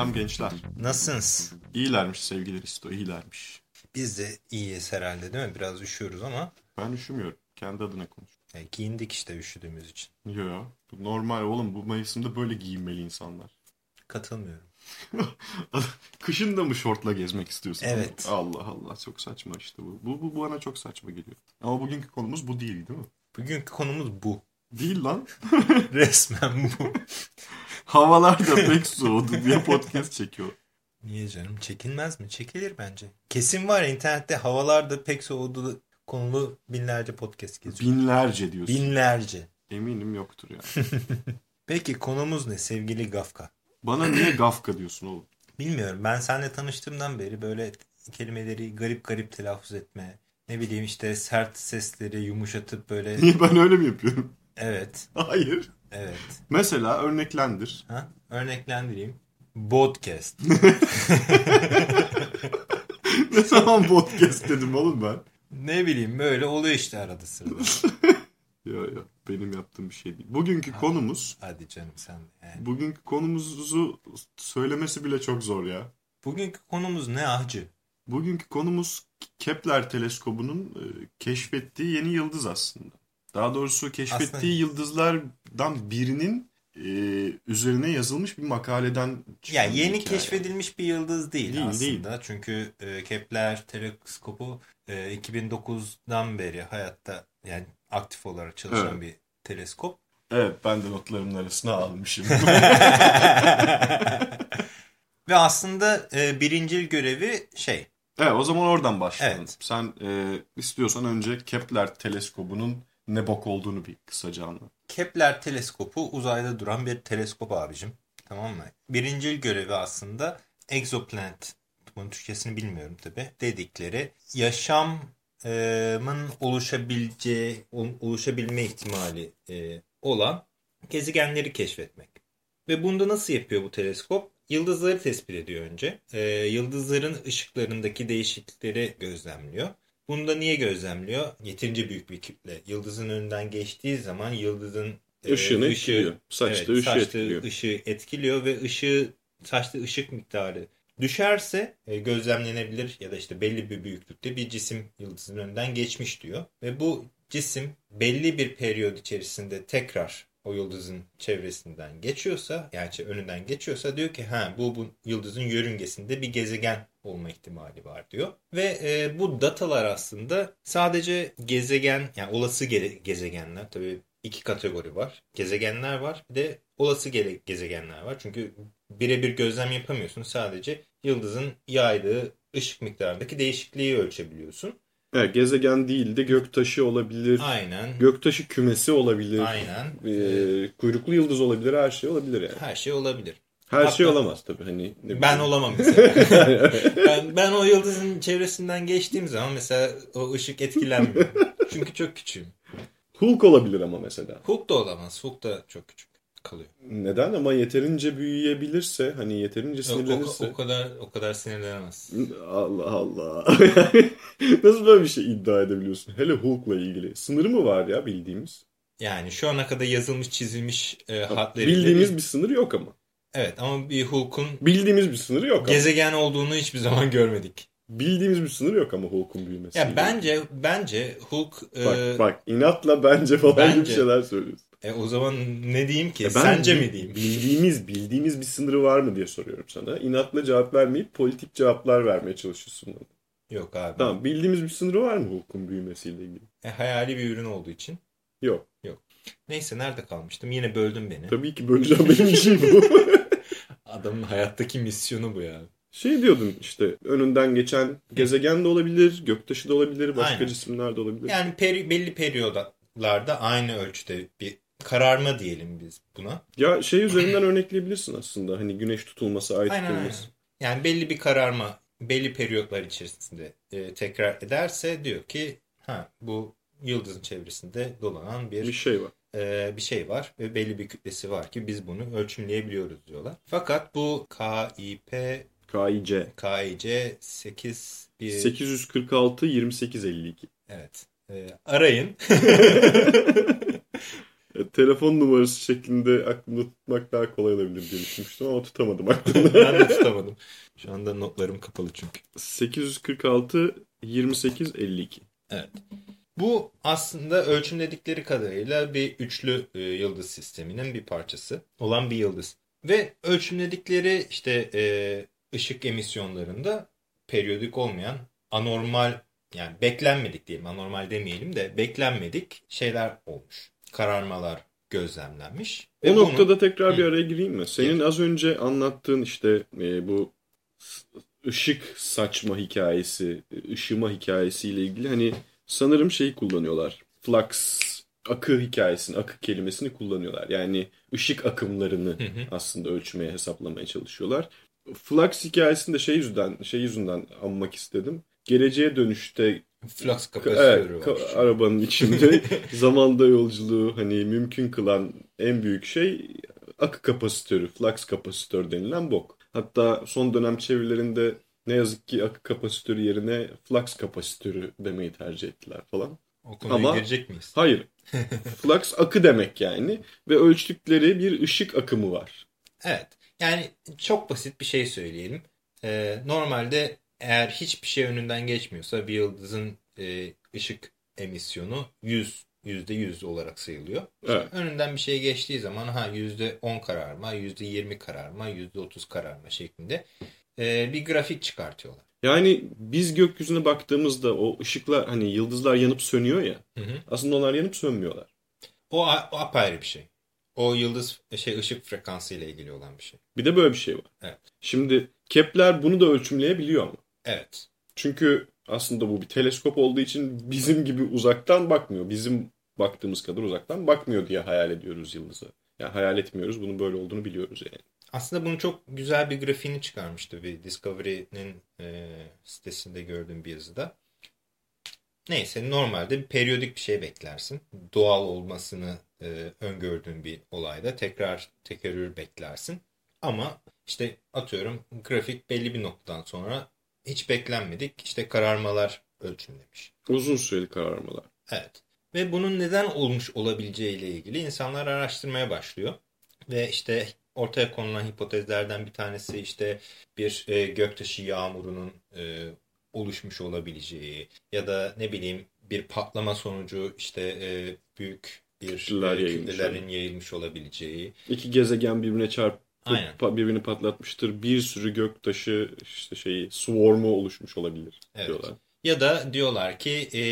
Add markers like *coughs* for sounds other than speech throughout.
Selam gençler. Nasılsınız? İyilermiş sevgili Risto, iyilermiş. Biz de iyiyiz herhalde değil mi? Biraz üşüyoruz ama Ben üşümüyorum. Kendi adına konuş. e, giyindik işte üşüdüğümüz için. Yo, bu normal oğlum. Bu mevsimde böyle giyinmeli insanlar. Katılmıyorum. *laughs* Kışın da mı şortla gezmek istiyorsun? Evet. Allah Allah çok saçma işte bu. Bu, bu bana çok saçma geliyor. Ama bugünkü konumuz bu değil değil mi? Bugünkü konumuz bu. Değil lan. *laughs* Resmen bu. *laughs* Havalar da pek soğudu diye podcast çekiyor. Niye canım? Çekilmez mi? Çekilir bence. Kesin var internette havalarda pek soğudu konulu binlerce podcast geziyor. Binlerce diyorsun. Binlerce. Eminim yoktur ya. *laughs* Peki konumuz ne sevgili Gafka? Bana niye *clears throat* gafka diyorsun oğlum? Bilmiyorum. Ben seninle tanıştığımdan beri böyle kelimeleri garip garip telaffuz etme. Ne bileyim işte sert sesleri yumuşatıp böyle Niye ben öyle mi yapıyorum? evet *laughs* Hayır. Evet. Mesela örneklendir. Ha? Örneklendireyim. Podcast. *laughs* *laughs* ne zaman podcast dedim oğlum ben? ne bileyim böyle oluyor işte arada sırada. *laughs* Yok yok benim yaptığım bir şey değil. Bugünkü konumuz, Hadi canım sen. Yani. bugünkü konumuzu söylemesi bile çok zor ya. Bugünkü konumuz ne ahcı? Bugünkü konumuz Kepler teleskobunun e, keşfettiği yeni yıldız aslında. Daha doğrusu keşfettiği Aslında- yıldızlardan birinin e, üzerine yazılmış bir makaleden çıkan bir yeni hikaye. keşfedilmiş bir yıldız değil, Değil, aslında. Çünkü e, Kepler teleskopu e, 2009'dan beri hayatta yani aktif olarak çalışan Evet. bir teleskop. Evet ben de notlarımın arasına almışım. *laughs* Ve aslında e, birincil görevi şey. evet o zaman oradan başlayalım. Evet. Sen e, istiyorsan önce Kepler teleskobunun ne bok olduğunu bir kısaca anlat. Kepler teleskopu uzayda duran bir teleskop abicim. Tamam mı? Birincil görevi aslında exoplanet. Bunun Türkçesini bilmiyorum tabi. Dedikleri yaşamın oluşabileceği, oluşabilme ihtimali e, olan gezegenleri keşfetmek. Ve bunda nasıl yapıyor bu teleskop? Yıldızları tespit ediyor önce. E, yıldızların ışıklarındaki değişiklikleri gözlemliyor. Bunda niye gözlemliyor? Yeterince büyük bir kütle. Yıldızın önünden geçtiği zaman yıldızın e, Işığını ışığı- etkiliyor. Saçtığı evet, ışığı saçtığı etkiliyor. ışığı etkiliyor ve ışığı saçtığı ışık miktarı düşerse e, gözlemlenebilir ya da işte belli bir büyüklükte bir cisim yıldızın önünden geçmiş diyor. Ve bu cisim belli bir periyod içerisinde tekrar o yıldızın çevresinden geçiyorsa yani önünden geçiyorsa diyor ki ha bu, bu yıldızın yörüngesinde bir gezegen olma ihtimali var diyor. Ve e, bu datalar aslında sadece gezegen yani olası ge- gezegenler tabii iki kategori var. Gezegenler var bir de olası gele- gezegenler var. Çünkü birebir gözlem yapamıyorsun. Sadece yıldızın yaydığı ışık miktarındaki değişikliği ölçebiliyorsun. Evet, gezegen değil de göktaşı olabilir. Aynen. Göktaşı kümesi olabilir. Aynen. Ee, kuyruklu yıldız olabilir. Her şey olabilir yani. Her şey olabilir. Her Hatta- şey olamaz tabii. Hani ne Ben olamam *laughs* mesela. ben, ben o yıldızın çevresinden geçtiğim zaman mesela o ışık etkilenmiyor. *laughs* Çünkü çok küçüğüm. Hulk olabilir ama mesela. Hulk da olamaz. Hulk da çok küçük kalıyor. Neden? Ama yeterince büyüyebilirse, hani yeterince O, o, sinirlenirse. o kadar o kadar sinirlenemez. Allah Allah. *laughs* Nasıl böyle bir şey iddia edebiliyorsun? Hele Hulk'la ilgili. Sınırı mı var ya bildiğimiz? Yani şu ana kadar yazılmış çizilmiş e, hatları. Bildiğimiz bir sınır yok ama. Evet ama bir Hulk'un Bildiğimiz bir sınır yok ama. gezegen olduğunu hiçbir zaman görmedik. Bildiğimiz bir sınır yok ama Hulk'un büyümesi. Ya bence bence Hulk e, Bak bak inatla bence falan gibi Bence. şeyler söylüyorsun. E, o zaman ne diyeyim ki? Ben Sence mi diyeyim? Bildiğimiz, bildiğimiz bir sınırı var mı diye soruyorum sana. İnatla cevap vermeyip politik cevaplar vermeye çalışıyorsun. Yok abi. Tamam bildiğimiz bir sınırı var mı Hulk'un büyümesiyle ilgili? E, hayali bir ürün olduğu için. Yok. Neyse nerede kalmıştım? Yine böldün beni. Tabii ki böleceğim benim işim bu. *laughs* Adamın hayattaki misyonu bu ya. Şey diyordun işte önünden geçen gezegen de olabilir, göktaşı da olabilir, başka Aynen. cisimler de olabilir. Yani peri, belli periyodlarda aynı ölçüde bir kararma diyelim biz buna. Ya şey üzerinden *clears throat* örnekleyebilirsin aslında hani güneş tutulması, ay Aynen aynen. tutulması. Yani belli bir kararma belli periyotlar içerisinde e, tekrar ederse diyor ki ha bu yıldızın çevresinde dolanan bir Bir şey var. e, bir şey var ve belli bir kütlesi var ki biz bunu ölçümleyebiliyoruz diyorlar. Fakat bu KIP KIC. KIC 8 bir 846 2852. evet e, arayın. *laughs* E, telefon numarası şeklinde aklımda tutmak daha kolay olabilir diye düşünmüştüm ama tutamadım aklımda. *laughs* ben de tutamadım. Şu anda notlarım kapalı çünkü. 846 28 52. Evet. Bu aslında ölçümledikleri kadarıyla bir üçlü e, yıldız sisteminin bir parçası olan bir yıldız. Ve ölçümledikleri işte e, ışık emisyonlarında periyodik olmayan anormal yani beklenmedik diyelim anormal demeyelim de beklenmedik şeyler olmuş. Kararmalar gözlemlenmiş. Ve o bunu... noktada tekrar bir araya gireyim mi? Senin Gir. az önce anlattığın işte e, bu ışık saçma hikayesi, ışıma hikayesiyle ilgili hani sanırım şeyi kullanıyorlar. Flux akı hikayesini, akı kelimesini kullanıyorlar. Yani ışık akımlarını hı hı. aslında ölçmeye, hesaplamaya çalışıyorlar. Flux hikayesinde şey yüzünden, şey yüzünden anmak istedim. Geleceğe dönüşte Flux kapasitörü evet, var. arabanın içinde *laughs* zamanda yolculuğu hani mümkün kılan en büyük şey akı kapasitörü, flux kapasitör denilen bok. Hatta son dönem çevirilerinde ne yazık ki akı kapasitörü yerine flux kapasitörü demeyi tercih ettiler falan. O konuya Ama, girecek miyiz? Hayır. *laughs* flux akı demek yani ve ölçtükleri bir ışık akımı var. Evet. Yani çok basit bir şey söyleyelim. Ee, normalde eğer hiçbir şey önünden geçmiyorsa bir yıldızın e, ışık emisyonu 100 %100 olarak sayılıyor. Evet. önünden bir şey geçtiği zaman ha %10 kararma, %20 kararma, %30 kararma şeklinde e, bir grafik çıkartıyorlar. Yani biz gökyüzüne baktığımızda o ışıklar hani yıldızlar yanıp sönüyor ya. Hı hı. Aslında onlar yanıp sönmüyorlar. O, o apayrı bir şey. O yıldız şey ışık frekansı ile ilgili olan bir şey. Bir de böyle bir şey var. Evet. Şimdi Kepler bunu da ölçümleyebiliyor mu? Evet. Çünkü aslında bu bir teleskop olduğu için bizim gibi uzaktan bakmıyor. Bizim baktığımız kadar uzaktan bakmıyor diye hayal ediyoruz yıldızı. Yani hayal etmiyoruz. Bunun böyle olduğunu biliyoruz yani. Aslında bunu çok güzel bir grafiğini çıkarmıştı bir Discovery'nin e, sitesinde gördüğüm bir yazıda. Neyse normalde bir periyodik bir şey beklersin. Doğal olmasını e, öngördüğün bir olayda tekrar tekerrür beklersin. Ama işte atıyorum grafik belli bir noktadan sonra hiç beklenmedik işte kararmalar ölçümlemiş. Uzun süreli kararmalar. Evet. Ve bunun neden olmuş olabileceği ile ilgili insanlar araştırmaya başlıyor. Ve işte ortaya konulan hipotezlerden bir tanesi işte bir e, göktaşı yağmurunun e, oluşmuş olabileceği ya da ne bileyim bir patlama sonucu işte e, büyük bir Kütleler e, kütlelerin yayılmış olabileceği. İki gezegen birbirine çarp Aynen. birbirini patlatmıştır. Bir sürü göktaşı işte şeyi swarm'u oluşmuş olabilir evet. diyorlar. Ya da diyorlar ki e,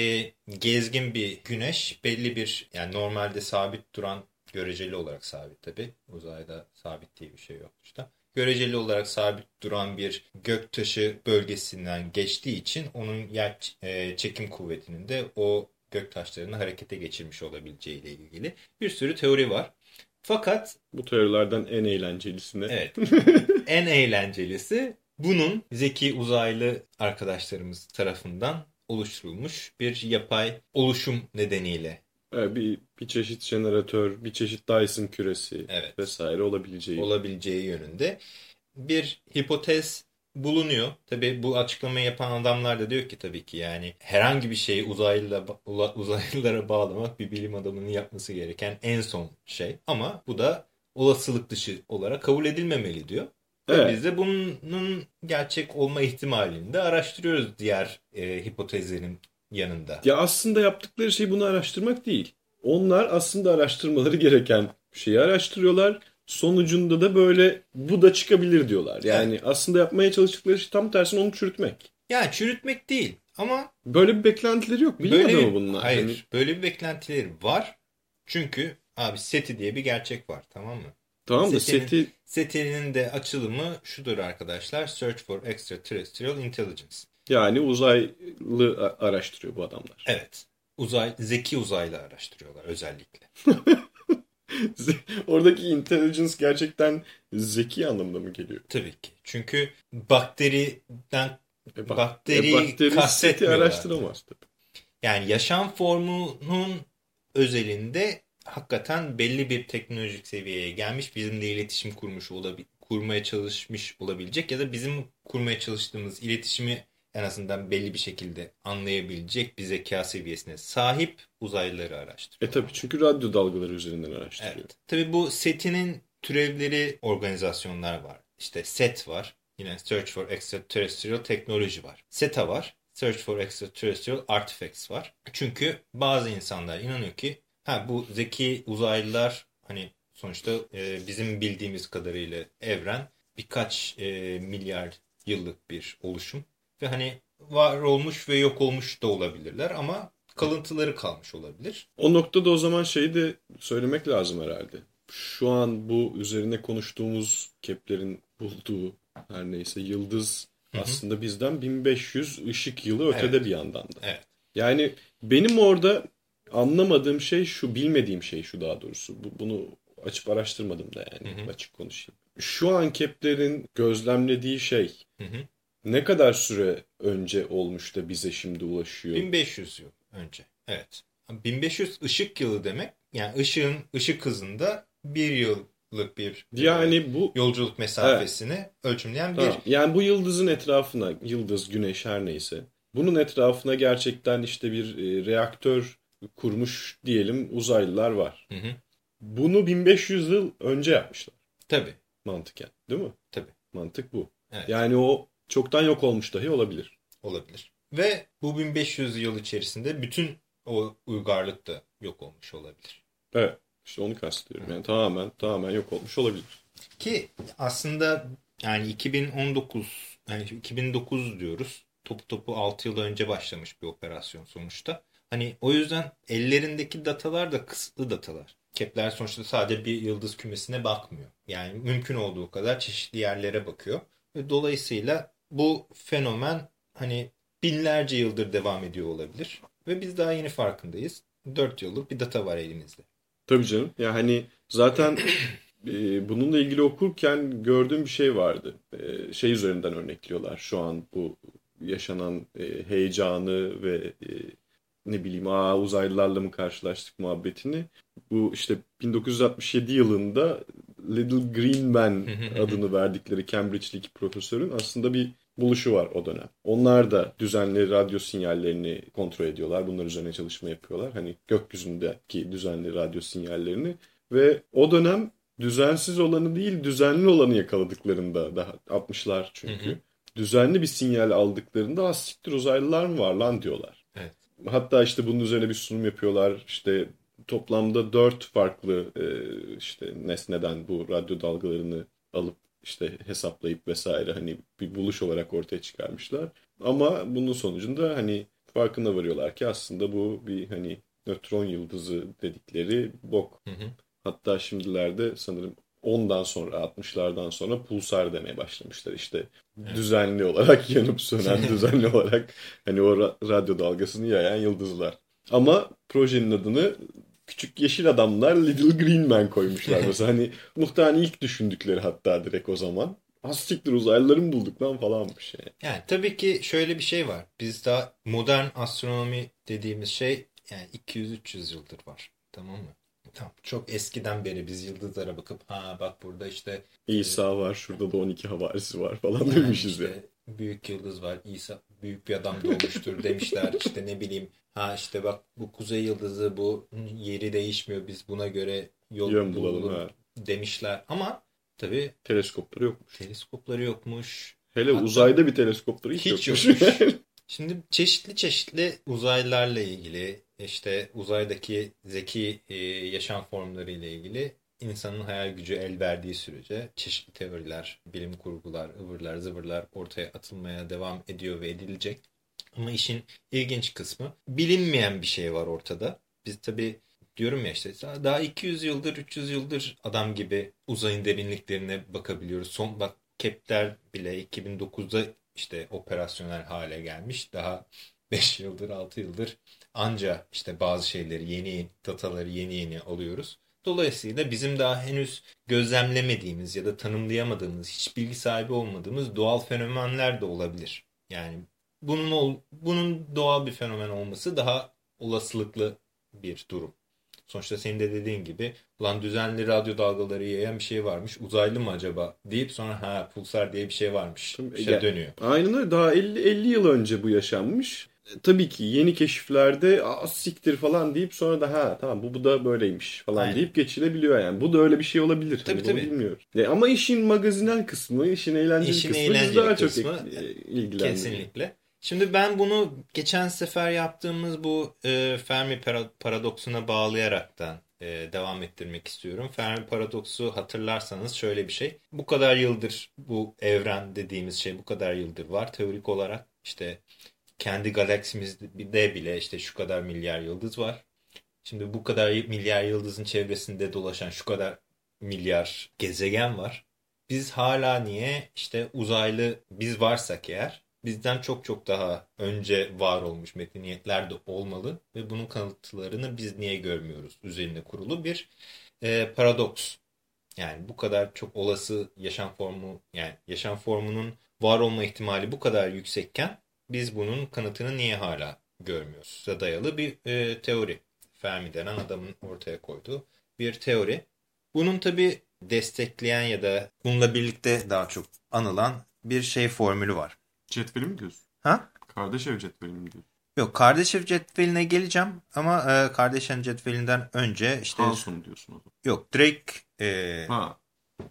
gezgin bir güneş belli bir yani normalde sabit duran göreceli olarak sabit tabi uzayda sabit diye bir şey yok işte. Göreceli olarak sabit duran bir göktaşı bölgesinden geçtiği için onun yer e, çekim kuvvetinin de o göktaşlarını harekete geçirmiş olabileceği ile ilgili bir sürü teori var. Fakat bu teorilerden en eğlencelisine. Evet. *laughs* en eğlencelisi bunun zeki uzaylı arkadaşlarımız tarafından oluşturulmuş bir yapay oluşum nedeniyle. Evet, bir, bir çeşit jeneratör, bir çeşit Dyson küresi evet. vesaire olabileceği. Olabileceği yönünde bir hipotez bulunuyor. Tabii bu açıklamayı yapan adamlar da diyor ki tabii ki yani herhangi bir şeyi uzaylıla, *laughs* uzaylılara bağlamak bir bilim adamının yapması gereken en son şey. Ama bu da olasılık dışı olarak kabul edilmemeli diyor. Evet. Biz de bunun gerçek olma ihtimalini de araştırıyoruz diğer e, hipotezlerin yanında. Ya aslında yaptıkları şey bunu araştırmak değil. Onlar aslında araştırmaları gereken şeyi araştırıyorlar sonucunda da böyle bu da çıkabilir diyorlar. Yani evet. aslında yapmaya çalıştıkları şey tam tersine onu çürütmek. Ya çürütmek değil ama... Böyle bir beklentileri yok. Bilim böyle adamı bunlar. Hayır. Yani... Böyle bir beklentileri var. Çünkü abi SETI diye bir gerçek var tamam mı? Tamam da SETI... SETI'nin de açılımı şudur arkadaşlar. Search for Extraterrestrial Intelligence. Yani uzaylı araştırıyor bu adamlar. Evet. Uzay, zeki uzaylı araştırıyorlar özellikle. *laughs* *laughs* Oradaki intelligence gerçekten zeki anlamında mı geliyor? Tabii ki. Çünkü bakteriden e, bak, bakteri, e, bakteri kastetmiyorlar. araştıramaz tabii. Yani yaşam formunun özelinde hakikaten belli bir teknolojik seviyeye gelmiş, bizimle iletişim kurmuş olabil kurmaya çalışmış olabilecek ya da bizim kurmaya çalıştığımız iletişimi en azından belli bir şekilde anlayabilecek bir zeka seviyesine sahip uzaylıları araştırıyor. E tabii çünkü radyo dalgaları üzerinden araştırıyor. Evet. Tabii bu SETI'nin türevleri organizasyonlar var. İşte SET var. Yine Search for Extraterrestrial Technology var. SETA var. Search for Extraterrestrial Artifacts var. Çünkü bazı insanlar inanıyor ki ha bu zeki uzaylılar hani sonuçta e, bizim bildiğimiz kadarıyla evren birkaç e, milyar yıllık bir oluşum ve hani var olmuş ve yok olmuş da olabilirler ama kalıntıları kalmış olabilir. O noktada o zaman şeyi de söylemek lazım herhalde. Şu an bu üzerine konuştuğumuz Kepler'in bulduğu her neyse yıldız Hı -hı. aslında bizden 1500 ışık yılı ötede evet. bir yandan da. Evet. Yani benim orada anlamadığım şey şu, bilmediğim şey şu daha doğrusu. Bu, bunu açıp araştırmadım da yani Hı -hı. açık konuşayım. Şu an Kepler'in gözlemlediği şey Hı -hı. Ne kadar süre önce olmuş da bize şimdi ulaşıyor? 1500 yıl önce. Evet. 1500 ışık yılı demek yani ışığın ışık hızında bir yıllık bir yani bu yolculuk mesafesini evet. ölçümleyen tamam. bir yani bu yıldızın etrafına yıldız güneş her neyse bunun etrafına gerçekten işte bir e, reaktör kurmuş diyelim uzaylılar var. Hı hı. Bunu 1500 yıl önce yapmışlar. Tabii. Mantıken değil mi? Tabii. Mantık bu. Evet. Yani o çoktan yok olmuş dahi olabilir. Olabilir. Ve bu 1500 yıl içerisinde bütün o uygarlık da yok olmuş olabilir. Evet. İşte onu kastediyorum. Yani tamamen tamamen yok olmuş olabilir. Ki aslında yani 2019 yani 2009 diyoruz. Topu topu 6 yıl önce başlamış bir operasyon sonuçta. Hani o yüzden ellerindeki datalar da kısıtlı datalar. Kepler sonuçta sadece bir yıldız kümesine bakmıyor. Yani mümkün olduğu kadar çeşitli yerlere bakıyor. Ve dolayısıyla bu fenomen hani binlerce yıldır devam ediyor olabilir. Ve biz daha yeni farkındayız. 4 yıllık bir data var elimizde. Tabii canım. Ya hani zaten e, bununla ilgili okurken gördüğüm bir şey vardı. E, şey üzerinden örnekliyorlar şu an bu yaşanan e, heyecanı ve e, ne bileyim aa uzaylılarla mı karşılaştık muhabbetini. Bu işte 1967 yılında Little Green Man *laughs* adını verdikleri Cambridge'deki profesörün aslında bir buluşu var o dönem. Onlar da düzenli radyo sinyallerini kontrol ediyorlar. Bunlar üzerine çalışma yapıyorlar. Hani gökyüzündeki düzenli radyo sinyallerini ve o dönem düzensiz olanı değil düzenli olanı yakaladıklarında daha 60'lar çünkü. Hı hı. Düzenli bir sinyal aldıklarında asiktir uzaylılar mı var lan diyorlar. Hatta işte bunun üzerine bir sunum yapıyorlar. İşte toplamda dört farklı e, işte nesneden bu radyo dalgalarını alıp işte hesaplayıp vesaire hani bir buluş olarak ortaya çıkarmışlar. Ama bunun sonucunda hani farkına varıyorlar ki aslında bu bir hani nötron yıldızı dedikleri bok. Hı hı. Hatta şimdilerde sanırım 10'dan sonra 60'lardan sonra pulsar demeye başlamışlar. İşte evet. düzenli olarak *laughs* yanıp sönen düzenli *laughs* olarak hani o radyo dalgasını yayan yıldızlar. Ama projenin adını küçük yeşil adamlar Little Green Man koymuşlar *laughs* mesela. hani muhtemelen ilk düşündükleri hatta direkt o zaman. Hastiktir uzaylıları mı bulduk lan falanmış yani. Yani tabii ki şöyle bir şey var. Bizde modern astronomi dediğimiz şey yani 200-300 yıldır var. Tamam mı? Çok eskiden beri biz yıldızlara bakıp ha bak burada işte İsa e, var şurada da 12 havarisi var falan yani demişiz işte, ya. Büyük yıldız var İsa büyük bir adam doğmuştur demişler *laughs* işte ne bileyim ha işte bak bu kuzey yıldızı bu yeri değişmiyor biz buna göre yol Yön bulalım, bulalım demişler ama tabi teleskopları yokmuş. Teleskopları yokmuş. Hele Hatta uzayda bir teleskopları hiç, hiç yokmuş. yokmuş. *laughs* Şimdi çeşitli çeşitli uzaylılarla ilgili işte uzaydaki zeki e, yaşam formları ile ilgili insanın hayal gücü el verdiği sürece çeşitli teoriler, bilim kurgular, ıvırlar, zıvırlar ortaya atılmaya devam ediyor ve edilecek. Ama işin ilginç kısmı bilinmeyen bir şey var ortada. Biz tabii diyorum ya işte daha 200 yıldır 300 yıldır adam gibi uzayın derinliklerine bakabiliyoruz. Son bak Kepler bile 2009'da işte operasyonel hale gelmiş. Daha 5 yıldır 6 yıldır anca işte bazı şeyleri yeni dataları yeni yeni alıyoruz. Dolayısıyla bizim daha henüz gözlemlemediğimiz ya da tanımlayamadığımız, hiç bilgi sahibi olmadığımız doğal fenomenler de olabilir. Yani bunun bunun doğal bir fenomen olması daha olasılıklı bir durum. Sonuçta senin de dediğin gibi ulan düzenli radyo dalgaları yayan bir şey varmış. Uzaylı mı acaba deyip sonra ha pulsar diye bir şey varmış. Tabii, yani- dönüyor. Aynen öyle. Daha 50, 50 yıl önce bu yaşanmış. E, Tabii ki yeni keşiflerde siktir falan deyip sonra da ha tamam bu, bu da böyleymiş falan Aynen. deyip geçilebiliyor yani. Bu da öyle bir şey olabilir. Tabii, Hani tabii. bilmiyoruz. E, ama işin magazinel kısmı, işin eğlenceli İşin kısmı eğlenceli daha kısmı, çok e, ilgilendiriyor. Kesinlikle. Şimdi ben bunu geçen sefer yaptığımız bu e, Fermi para- paradoksuna bağlayaraktan e, devam ettirmek istiyorum. Fermi paradoksu hatırlarsanız şöyle bir şey. Bu kadar yıldır bu evren dediğimiz şey bu kadar yıldır var teorik olarak. İşte kendi galaksimizde bile işte şu kadar milyar yıldız var. Şimdi bu kadar milyar yıldızın çevresinde dolaşan şu kadar milyar gezegen var. Biz hala niye işte uzaylı biz varsak eğer bizden çok çok daha önce var olmuş medeniyetler de olmalı ve bunun kanıtlarını biz niye görmüyoruz üzerine kurulu bir e, paradoks. Yani bu kadar çok olası yaşam formu yani yaşam formunun var olma ihtimali bu kadar yüksekken biz bunun kanıtını niye hala görmüyoruz? Da dayalı bir e, teori. Fermi denen adamın ortaya koyduğu bir teori. Bunun tabi destekleyen ya da bununla birlikte daha çok anılan bir şey formülü var. Cetveli mi diyorsun? Ha? Kardeşev cetveli mi diyorsun? Yok Kardashev cetveline geleceğim ama e, Kardashev cetvelinden önce işte Hanson diyorsun o zaman. yok Drake e, Ha.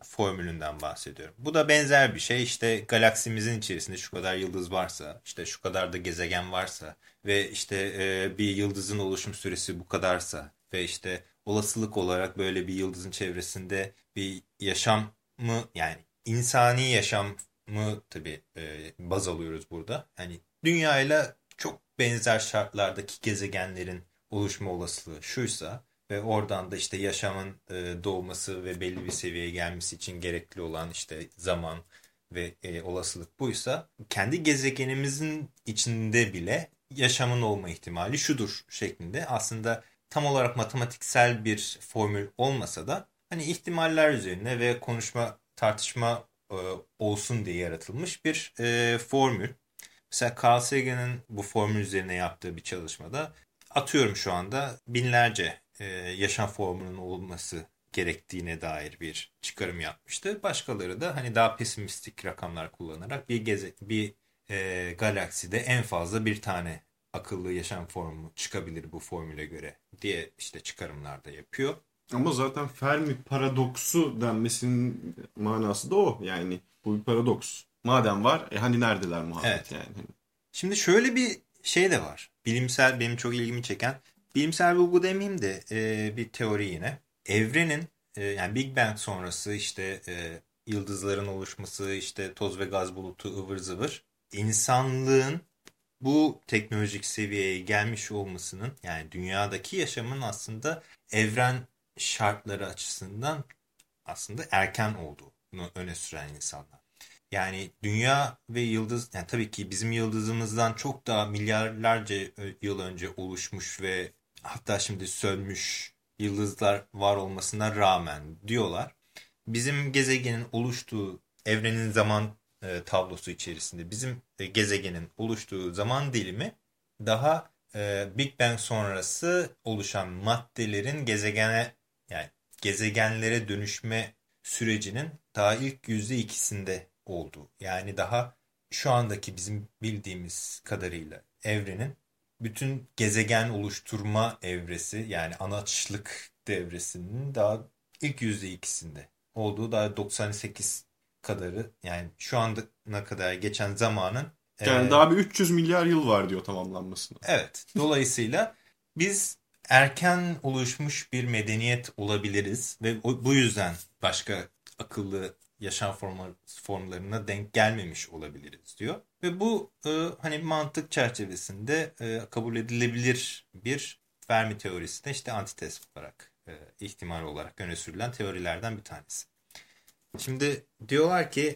Formülünden bahsediyorum. Bu da benzer bir şey. İşte galaksimizin içerisinde şu kadar yıldız varsa, işte şu kadar da gezegen varsa ve işte e, bir yıldızın oluşum süresi bu kadarsa ve işte olasılık olarak böyle bir yıldızın çevresinde bir yaşam mı yani insani yaşam mı tabii e, baz alıyoruz burada. Hani dünyayla çok benzer şartlardaki gezegenlerin oluşma olasılığı şuysa ve oradan da işte yaşamın e, doğması ve belli bir seviyeye gelmesi için gerekli olan işte zaman ve e, olasılık buysa kendi gezegenimizin içinde bile yaşamın olma ihtimali şudur şeklinde aslında tam olarak matematiksel bir formül olmasa da hani ihtimaller üzerine ve konuşma tartışma e, olsun diye yaratılmış bir e, formül. Mesela Carl Sagan'ın bu formül üzerine yaptığı bir çalışmada atıyorum şu anda binlerce e, yaşam formunun olması gerektiğine dair bir çıkarım yapmıştı. Başkaları da hani daha pesimistik rakamlar kullanarak bir geze bir e, galakside en fazla bir tane akıllı yaşam formu çıkabilir bu formüle göre diye işte çıkarımlar da yapıyor. Ama zaten Fermi paradoksu denmesinin manası da o. Yani bu bir paradoks. Madem var, e hani neredeler muhabbet Evet. yani. Şimdi şöyle bir şey de var. Bilimsel benim çok ilgimi çeken bilimsel bulgu demeyeyim de e, bir teori yine. Evrenin e, yani Big Bang sonrası işte e, yıldızların oluşması işte toz ve gaz bulutu ıvır zıvır insanlığın bu teknolojik seviyeye gelmiş olmasının yani dünyadaki yaşamın aslında evren şartları açısından aslında erken olduğunu öne süren insanlar. Yani dünya ve yıldız yani tabii ki bizim yıldızımızdan çok daha milyarlarca yıl önce oluşmuş ve hatta şimdi sönmüş yıldızlar var olmasına rağmen diyorlar. Bizim gezegenin oluştuğu evrenin zaman e, tablosu içerisinde bizim e, gezegenin oluştuğu zaman dilimi daha e, Big Bang sonrası oluşan maddelerin gezegene yani gezegenlere dönüşme sürecinin daha ilk yüzde ikisinde oldu. Yani daha şu andaki bizim bildiğimiz kadarıyla evrenin bütün gezegen oluşturma evresi yani anaçlık devresinin daha ilk yüzde ikisinde olduğu daha 98 kadarı yani şu anda kadar geçen zamanın yani e, daha bir 300 milyar yıl var diyor tamamlanmasına. Evet. Dolayısıyla *laughs* biz erken oluşmuş bir medeniyet olabiliriz ve bu yüzden başka akıllı yaşam formu- formlarına denk gelmemiş olabiliriz diyor. Ve bu e, hani mantık çerçevesinde e, kabul edilebilir bir Fermi teorisi de işte antitez olarak e, ihtimal olarak öne sürülen teorilerden bir tanesi. Şimdi diyorlar ki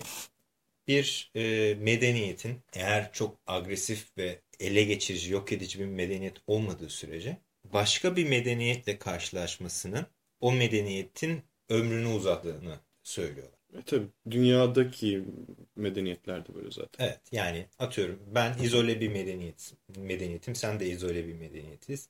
bir e, medeniyetin eğer çok agresif ve ele geçirici, yok edici bir medeniyet olmadığı sürece başka bir medeniyetle karşılaşmasının o medeniyetin ömrünü uzattığını söylüyorlar. E tabii dünyadaki medeniyetlerde böyle zaten. Evet yani atıyorum ben izole bir medeniyet, medeniyetim sen de izole bir medeniyetiz,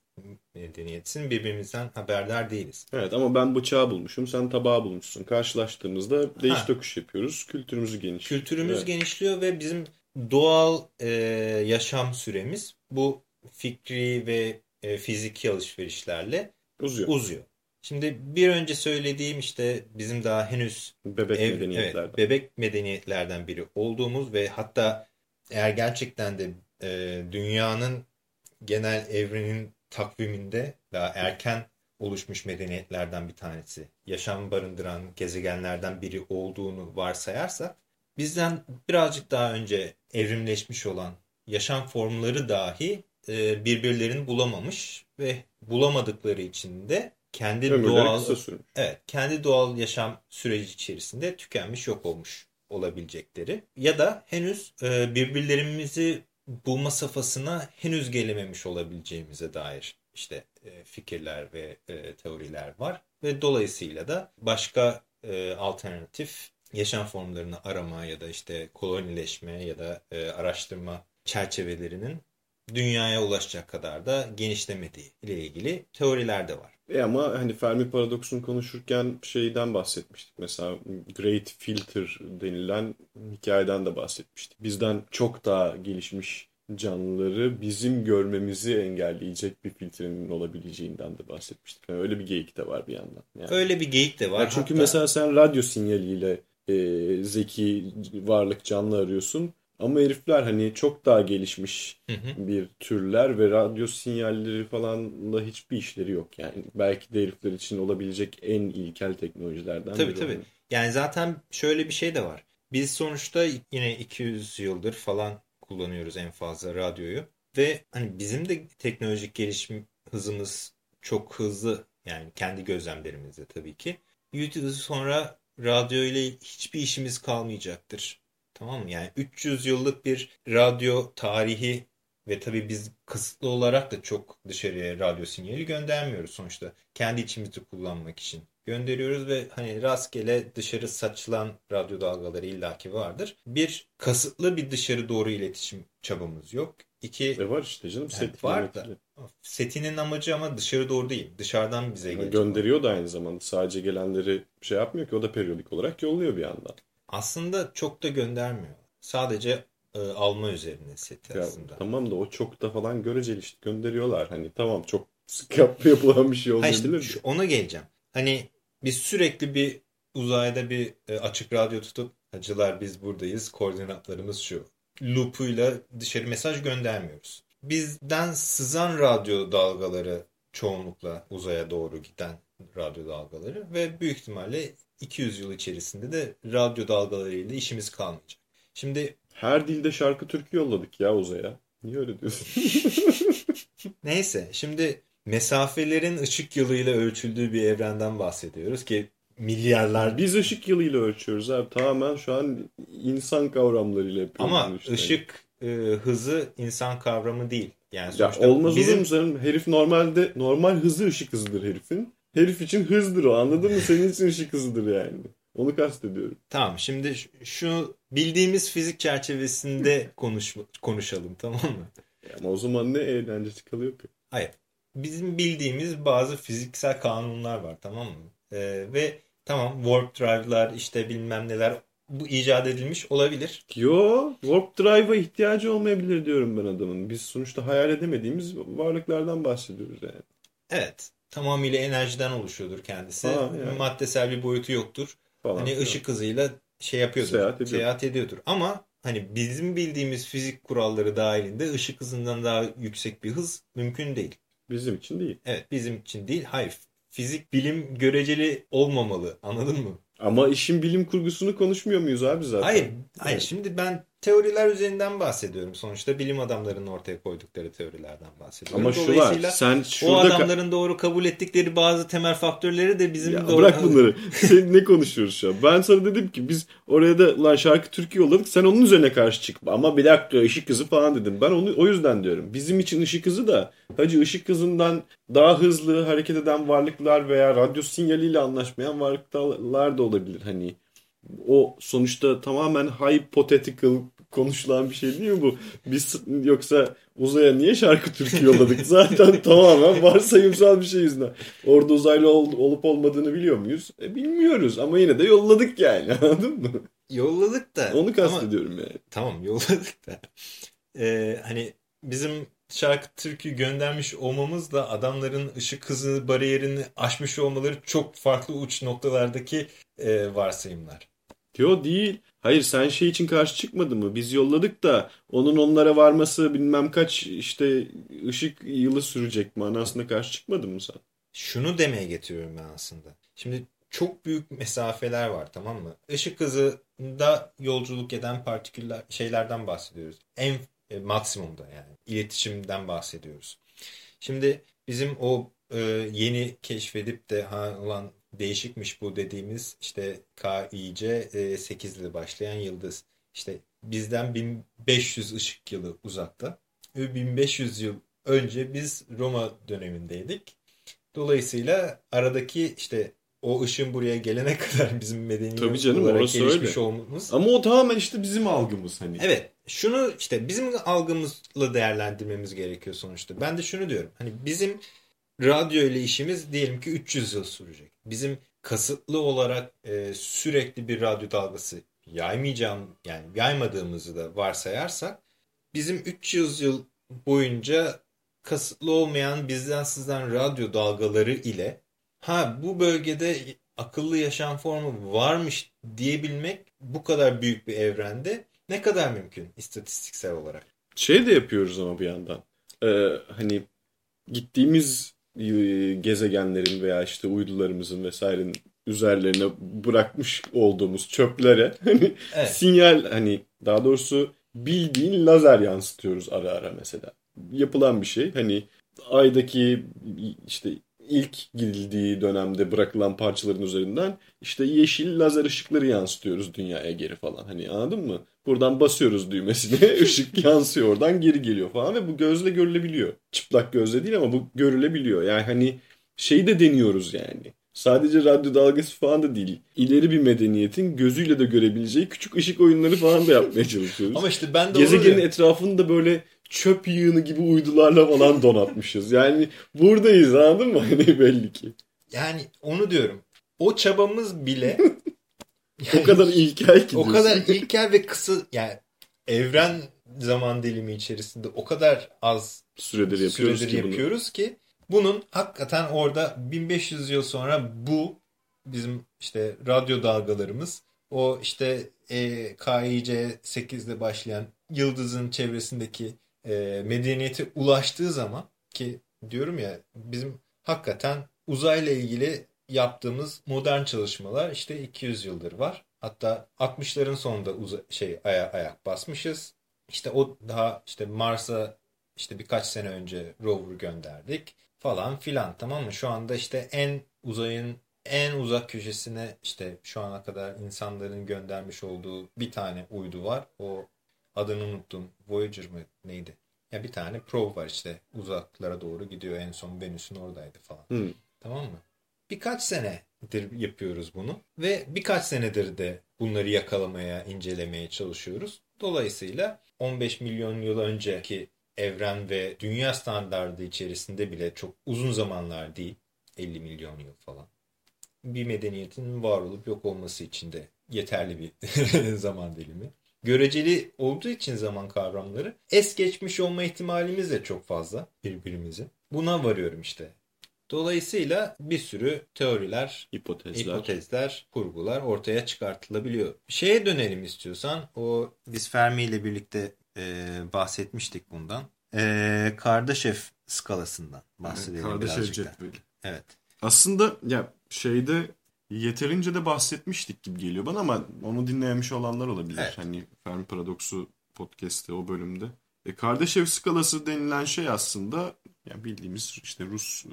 medeniyetsin birbirimizden haberdar değiliz. Evet ama ben bıçağı bulmuşum sen tabağı bulmuşsun. Karşılaştığımızda değiş ha. tokuş yapıyoruz kültürümüz genişliyor. Kültürümüz evet. genişliyor ve bizim doğal e, yaşam süremiz bu fikri ve e, fiziki alışverişlerle uzuyor. uzuyor. Şimdi bir önce söylediğim işte bizim daha henüz bebek ev, medeniyetlerden. Evet, bebek medeniyetlerden biri olduğumuz ve hatta eğer gerçekten de e, dünyanın genel evrenin takviminde daha erken oluşmuş medeniyetlerden bir tanesi, yaşam barındıran gezegenlerden biri olduğunu varsayarsak, bizden birazcık daha önce evrimleşmiş olan yaşam formları dahi e, birbirlerini bulamamış ve bulamadıkları için de kendi Ömürleri doğal evet kendi doğal yaşam süreci içerisinde tükenmiş yok olmuş olabilecekleri ya da henüz e, birbirlerimizi bulma safhasına henüz gelememiş olabileceğimize dair işte e, fikirler ve e, teoriler var ve dolayısıyla da başka e, alternatif yaşam formlarını arama ya da işte kolonileşme ya da e, araştırma çerçevelerinin dünyaya ulaşacak kadar da genişlemediği ile ilgili teoriler de var. E ama hani Fermi paradoksunu konuşurken şeyden bahsetmiştik. Mesela Great Filter denilen hikayeden de bahsetmiştik. Bizden çok daha gelişmiş canlıları bizim görmemizi engelleyecek bir filtrenin olabileceğinden de bahsetmiştik. Yani öyle bir geyik de var bir yandan. Yani. Öyle bir geyik de var. Yani çünkü Hatta... mesela sen radyo sinyaliyle e, zeki varlık canlı arıyorsun ama herifler hani çok daha gelişmiş hı hı. bir türler ve radyo sinyalleri falanla hiçbir işleri yok. Yani belki de herifler için olabilecek en ilkel teknolojilerden tabii, biri. Tabii tabii. Yani zaten şöyle bir şey de var. Biz sonuçta yine 200 yıldır falan kullanıyoruz en fazla radyoyu. Ve hani bizim de teknolojik gelişim hızımız çok hızlı. Yani kendi gözlemlerimizde tabii ki. 100 yıl sonra radyo ile hiçbir işimiz kalmayacaktır. Tamam mı? Yani 300 yıllık bir radyo tarihi ve tabii biz kısıtlı olarak da çok dışarıya radyo sinyali göndermiyoruz sonuçta. Kendi içimizde kullanmak için gönderiyoruz ve hani rastgele dışarı saçılan radyo dalgaları illaki vardır. Bir kasıtlı bir dışarı doğru iletişim çabamız yok. İki e var işte canım yani var da setinin amacı ama dışarı doğru değil. Dışarıdan bize yani Gönderiyor da aynı zamanda. Sadece gelenleri şey yapmıyor ki o da periyodik olarak yolluyor bir yandan. Aslında çok da göndermiyor. Sadece e, alma üzerine seti ya, aslında. Tamam da o çok da falan göreceli işte gönderiyorlar. Hani tamam çok sık yap *laughs* yapılan bir şey olabilir. işte, ona geleceğim. Hani biz sürekli bir uzayda bir e, açık radyo tutup hacılar biz buradayız koordinatlarımız şu loop'uyla dışarı mesaj göndermiyoruz. Bizden sızan radyo dalgaları çoğunlukla uzaya doğru giden radyo dalgaları ve büyük ihtimalle 200 yıl içerisinde de radyo dalgalarıyla işimiz kalmayacak. Şimdi her dilde şarkı türkü yolladık ya uzaya. Niye öyle diyorsun? *laughs* Neyse şimdi mesafelerin ışık yılıyla ölçüldüğü bir evrenden bahsediyoruz ki milyarlar. Biz ışık yılıyla ölçüyoruz abi. Tamamen şu an insan kavramlarıyla yapıyoruz. Ama işte. ışık e, hızı insan kavramı değil. Yani ya olmaz bizim... olur Herif normalde normal hızı ışık hızıdır herifin. Herif için hızdır o anladın mı? Senin için ışık hızıdır yani. Onu kastediyorum. Tamam şimdi şu bildiğimiz fizik çerçevesinde *laughs* konuş, konuşalım tamam mı? Ama o zaman ne eğlencesi kalıyor ki? Hayır. Bizim bildiğimiz bazı fiziksel kanunlar var tamam mı? Ee, ve tamam warp drive'lar işte bilmem neler bu icat edilmiş olabilir. Yo warp drive'a ihtiyacı olmayabilir diyorum ben adamın. Biz sonuçta hayal edemediğimiz varlıklardan bahsediyoruz yani. Evet tamamıyla enerjiden oluşuyordur kendisi. Ha, yani. Maddesel bir boyutu yoktur. Falan, hani ışık hızıyla şey yapıyordur. Seyahat, ediyor. seyahat ediyordur. Ama hani bizim bildiğimiz fizik kuralları dahilinde ışık hızından daha yüksek bir hız mümkün değil. Bizim için değil. Evet bizim için değil. Hayır. Fizik bilim göreceli olmamalı. Anladın mı? Ama işin bilim kurgusunu konuşmuyor muyuz abi zaten? Hayır. Hayır. Evet. Şimdi ben teoriler üzerinden bahsediyorum. Sonuçta bilim adamlarının ortaya koydukları teorilerden bahsediyorum. Ama şu var. Sen şurada... O adamların doğru kabul ettikleri bazı temel faktörleri de bizim ya doğru... Bırak *laughs* bunları. sen ne konuşuyoruz şu an? Ben sana dedim ki biz oraya da lan şarkı Türkiye yolladık. Sen onun üzerine karşı çıkma. Ama bir dakika ışık hızı falan dedim. Ben onu o yüzden diyorum. Bizim için ışık hızı da hacı ışık hızından daha hızlı hareket eden varlıklar veya radyo sinyaliyle anlaşmayan varlıklar da olabilir. Hani o sonuçta tamamen hypothetical konuşulan bir şey değil mi bu? Biz yoksa uzaya niye şarkı türkü yolladık? *laughs* Zaten tamamen varsayımsal bir şey yüzünden. Orada uzaylı ol, olup olmadığını biliyor muyuz? E, bilmiyoruz ama yine de yolladık yani *laughs* anladın mı? Yolladık da. Onu kastediyorum yani. Tamam yolladık da. Ee, hani bizim şarkı türkü göndermiş olmamız da adamların ışık hızı bariyerini aşmış olmaları çok farklı uç noktalardaki e, varsayımlar. Yo değil. Hayır sen şey için karşı çıkmadın mı? Biz yolladık da onun onlara varması bilmem kaç işte ışık yılı sürecek manasında karşı çıkmadın mı sen? Şunu demeye getiriyorum ben aslında. Şimdi çok büyük mesafeler var tamam mı? Işık hızında yolculuk eden partiküller şeylerden bahsediyoruz. En e, maksimumda yani iletişimden bahsediyoruz. Şimdi bizim o e, yeni keşfedip de ha olan değişikmiş bu dediğimiz işte KIC e, 8 ile başlayan yıldız. İşte bizden 1500 ışık yılı uzakta. Ve 1500 yıl önce biz Roma dönemindeydik. Dolayısıyla aradaki işte o ışın buraya gelene *laughs* kadar bizim medeniyet Tabii canım, olarak gelişmiş öyle. olmamız. Ama o tamamen işte bizim algımız hani. Evet. Şunu işte bizim algımızla değerlendirmemiz gerekiyor sonuçta. Ben de şunu diyorum. Hani bizim radyo ile işimiz diyelim ki 300 yıl sürecek. Bizim kasıtlı olarak e, sürekli bir radyo dalgası yaymayacağım yani yaymadığımızı da varsayarsak bizim 300 yıl boyunca kasıtlı olmayan bizden sizden radyo dalgaları ile ha bu bölgede akıllı yaşam formu varmış diyebilmek bu kadar büyük bir evrende ne kadar mümkün istatistiksel olarak? Şey de yapıyoruz ama bir yandan. Ee, hani gittiğimiz gezegenlerin veya işte uydularımızın vesairenin üzerlerine bırakmış olduğumuz çöplere *laughs* hani evet. sinyal hani daha doğrusu bildiğin lazer yansıtıyoruz ara ara mesela. Yapılan bir şey. Hani aydaki işte ilk gidildiği dönemde bırakılan parçaların üzerinden işte yeşil lazer ışıkları yansıtıyoruz dünyaya geri falan. Hani anladın mı? Buradan basıyoruz düğmesine *laughs* ışık yansıyor oradan geri geliyor falan ve bu gözle görülebiliyor. Çıplak gözle değil ama bu görülebiliyor. Yani hani şeyi de deniyoruz yani. Sadece radyo dalgası falan da değil. İleri bir medeniyetin gözüyle de görebileceği küçük ışık oyunları falan da yapmaya çalışıyoruz. *laughs* Ama işte ben de Gezegenin etrafını da böyle çöp yığını gibi uydularla falan donatmışız. Yani buradayız anladın mı? *laughs* Hani belli ki. Yani onu diyorum. O çabamız bile o kadar ilkel ki. O kadar ilkel ve kısa yani evren zaman dilimi içerisinde o kadar az süredir yapıyoruz, süredir ki, yapıyoruz ki bunun hakikaten orada 1500 yıl sonra bu bizim işte radyo dalgalarımız o işte e, KIC 8'de başlayan yıldızın çevresindeki e, medeniyete ulaştığı zaman ki diyorum ya bizim hakikaten uzayla ilgili yaptığımız modern çalışmalar işte 200 yıldır var. Hatta 60'ların sonunda şey aya ayak basmışız. İşte o daha işte Mars'a işte birkaç sene önce rover gönderdik falan filan tamam mı? Şu anda işte en uzayın en uzak köşesine işte şu ana kadar insanların göndermiş olduğu bir tane uydu var. O adını unuttum. Voyager mı neydi? Ya bir tane probe var işte uzaklara doğru gidiyor. En son Venüs'ün oradaydı falan. Hmm. Tamam mı? Birkaç senedir yapıyoruz bunu ve birkaç senedir de bunları yakalamaya, incelemeye çalışıyoruz. Dolayısıyla 15 milyon yıl önceki evren ve dünya standardı içerisinde bile çok uzun zamanlar değil. 50 milyon yıl falan. Bir medeniyetin var olup yok olması için de yeterli bir *laughs* zaman dilimi göreceli olduğu için zaman kavramları es geçmiş olma ihtimalimiz de çok fazla birbirimizi. Buna varıyorum işte. Dolayısıyla bir sürü teoriler, hipotezler, hipotezler kurgular ortaya çıkartılabiliyor. Şeye dönelim istiyorsan. O biz Fermi ile birlikte e, bahsetmiştik bundan. E, Kardashev skalasından bahsedelim yani birazcık cetveli. Evet. Aslında ya şeyde yeterince de bahsetmiştik gibi geliyor bana ama onu dinleyemiş olanlar olabilir. Evet. Hani Fermi Paradoksu podcast'te o bölümde. E, Kardashev skalası denilen şey aslında yani bildiğimiz işte Rus e,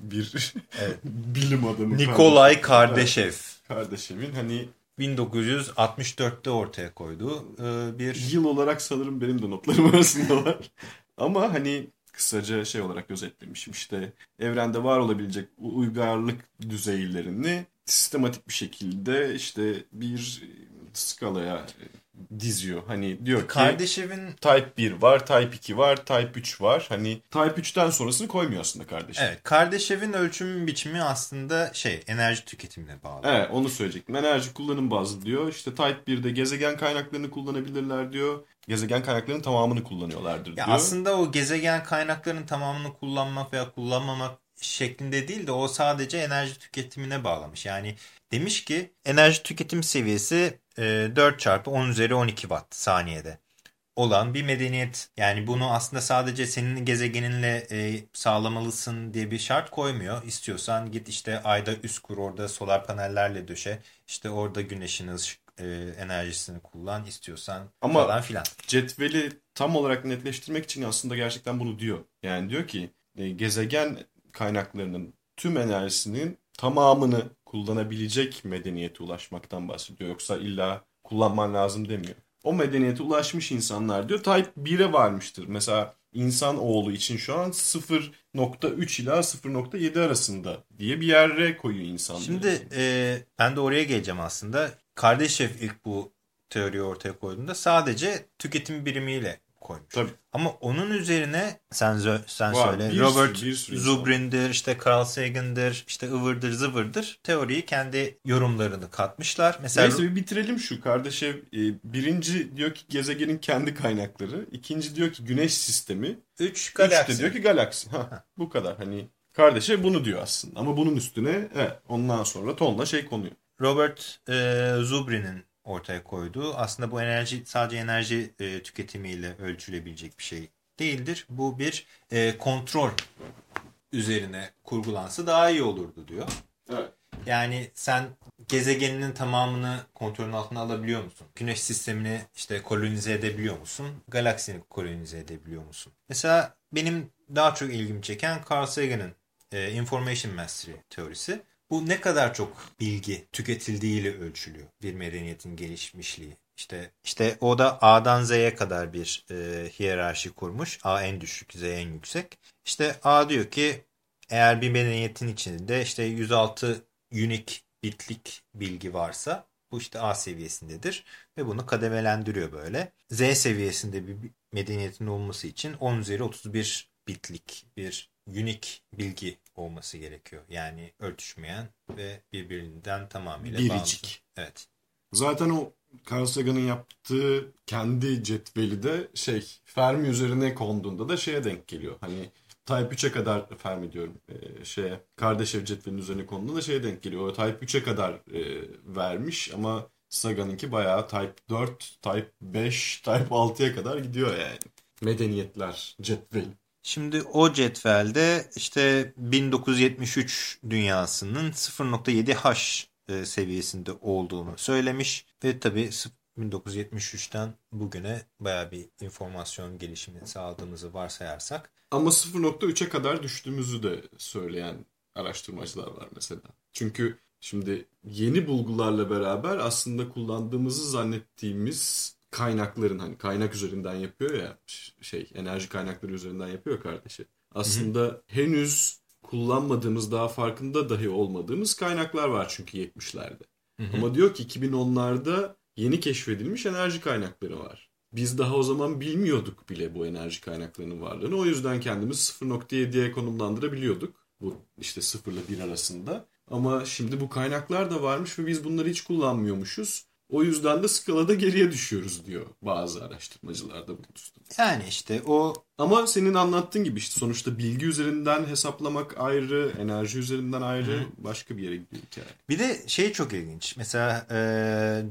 bir evet. *laughs* bilim adamı. Nikolay Kardashev. Kardashev'in hani 1964'te ortaya koyduğu e, bir... Yıl olarak sanırım benim de notlarım *laughs* arasında var. Ama hani kısaca şey olarak özetlemişim. İşte evrende var olabilecek uygarlık düzeylerini sistematik bir şekilde işte bir skalaya diziyor. Hani diyor ki Kardashev,'in Type 1 var, Type 2 var, Type 3 var. Hani Type 3'ten sonrasını koymuyor aslında kardeşim. Evet, Kardashev,in ölçüm biçimi aslında şey enerji tüketimine bağlı. Evet, onu söyleyecektim. Enerji kullanım bazlı diyor. İşte Type 1'de gezegen kaynaklarını kullanabilirler diyor. Gezegen kaynaklarının tamamını kullanıyorlardır Ya diyor. aslında o gezegen kaynaklarının tamamını kullanmak veya kullanmamak şeklinde değil de o sadece enerji tüketimine bağlamış. Yani demiş ki enerji tüketim seviyesi e, 4 çarpı 10 üzeri 12 watt saniyede olan bir medeniyet. Yani bunu aslında sadece senin gezegeninle e, sağlamalısın diye bir şart koymuyor. İstiyorsan git işte ayda üst kur orada solar panellerle döşe. İşte orada güneşin ışık e, enerjisini kullan istiyorsan Ama- falan filan. Cetveli tam olarak netleştirmek için aslında gerçekten bunu diyor. Yani diyor ki e, gezegen kaynaklarının tüm enerjisinin tamamını kullanabilecek medeniyete ulaşmaktan bahsediyor. Yoksa illa kullanman lazım demiyor. O medeniyete ulaşmış insanlar diyor Type 1'e varmıştır. Mesela insan oğlu için şu an 0.3 ila 0.7 arasında diye bir yere koyuyor insanları. Şimdi e, ben de oraya geleceğim aslında. Kardashev ilk bu teoriyi ortaya koyduğunda sadece tüketim birimiyle koymuş. Tabii. Ama onun üzerine sen sen Var, söyle bir Robert sürü- bir sürü insan. Zubrin'dir, işte Carl Sagan'dır, işte ıvırdır zıvırdır teoriyi kendi yorumlarını katmışlar. Mesela Neyse bir bitirelim şu. Kardeşev e, birinci diyor ki gezegenin kendi kaynakları. ikinci diyor ki güneş sistemi. 3 Üç galaksi. diyor ki galaksi. Ha, bu kadar. Hani kardeşe bunu diyor aslında. Ama bunun üstüne evet, ondan sonra tonla şey konuyor. Robert e, Zubrin'in ortaya koyduğu aslında bu enerji sadece enerji e, tüketimiyle ölçülebilecek bir şey değildir. Bu bir e, kontrol üzerine kurgulansa daha iyi olurdu diyor. Evet. Yani sen gezegeninin tamamını kontrolün altına alabiliyor musun? Güneş sistemini işte kolonize edebiliyor musun? Galaksini kolonize edebiliyor musun? Mesela benim daha çok ilgimi çeken Carl Sagan'ın e, Information Mastery teorisi. Bu ne kadar çok bilgi tüketildiğiyle ölçülüyor bir medeniyetin gelişmişliği. İşte işte o da A'dan Z'ye kadar bir e, hiyerarşi kurmuş. A en düşük, Z en yüksek. İşte A diyor ki eğer bir medeniyetin içinde işte 106 unique bitlik bilgi varsa bu işte A seviyesindedir ve bunu kademelendiriyor böyle. Z seviyesinde bir medeniyetin olması için 10 üzeri 31 bitlik bir unique bilgi olması gerekiyor. Yani örtüşmeyen ve birbirinden tamamıyla Biricik. bağımsız. Evet. Zaten o Carl Sagan'ın yaptığı kendi cetveli de şey Fermi üzerine konduğunda da şeye denk geliyor. Hani Type 3'e kadar Fermi diyorum e, şeye Kardashev cetvelinin üzerine konduğunda da şeye denk geliyor. O Type 3'e kadar e, vermiş ama Sagan'ınki bayağı Type 4, Type 5, Type 6'ya kadar gidiyor yani. Medeniyetler cetveli. Şimdi o cetvelde işte 1973 dünyasının 0.7H e, seviyesinde olduğunu söylemiş ve tabii 1973'ten bugüne baya bir informasyon gelişimi sağladığımızı varsayarsak Ama 0.3'e kadar düştüğümüzü de söyleyen araştırmacılar var mesela. Çünkü şimdi yeni bulgularla beraber aslında kullandığımızı zannettiğimiz kaynakların hani kaynak üzerinden yapıyor ya şey enerji kaynakları üzerinden yapıyor kardeşi. Aslında henüz kullanmadığımız daha farkında dahi olmadığımız kaynaklar var çünkü 70'lerde. Ama diyor ki 2010'larda yeni keşfedilmiş enerji kaynakları var. Biz daha o zaman bilmiyorduk bile bu enerji kaynaklarının varlığını. O yüzden kendimiz 0.7'ye konumlandırabiliyorduk. Bu işte 0 ile 1 arasında. Ama şimdi bu kaynaklar da varmış ve biz bunları hiç kullanmıyormuşuz. O yüzden de skalada geriye düşüyoruz diyor bazı araştırmacılar da üstüne. yani işte o Ama senin anlattığın gibi işte sonuçta bilgi üzerinden hesaplamak ayrı, enerji üzerinden ayrı başka bir yere gidiyor hikaye. bir de şey çok ilginç. Mesela e,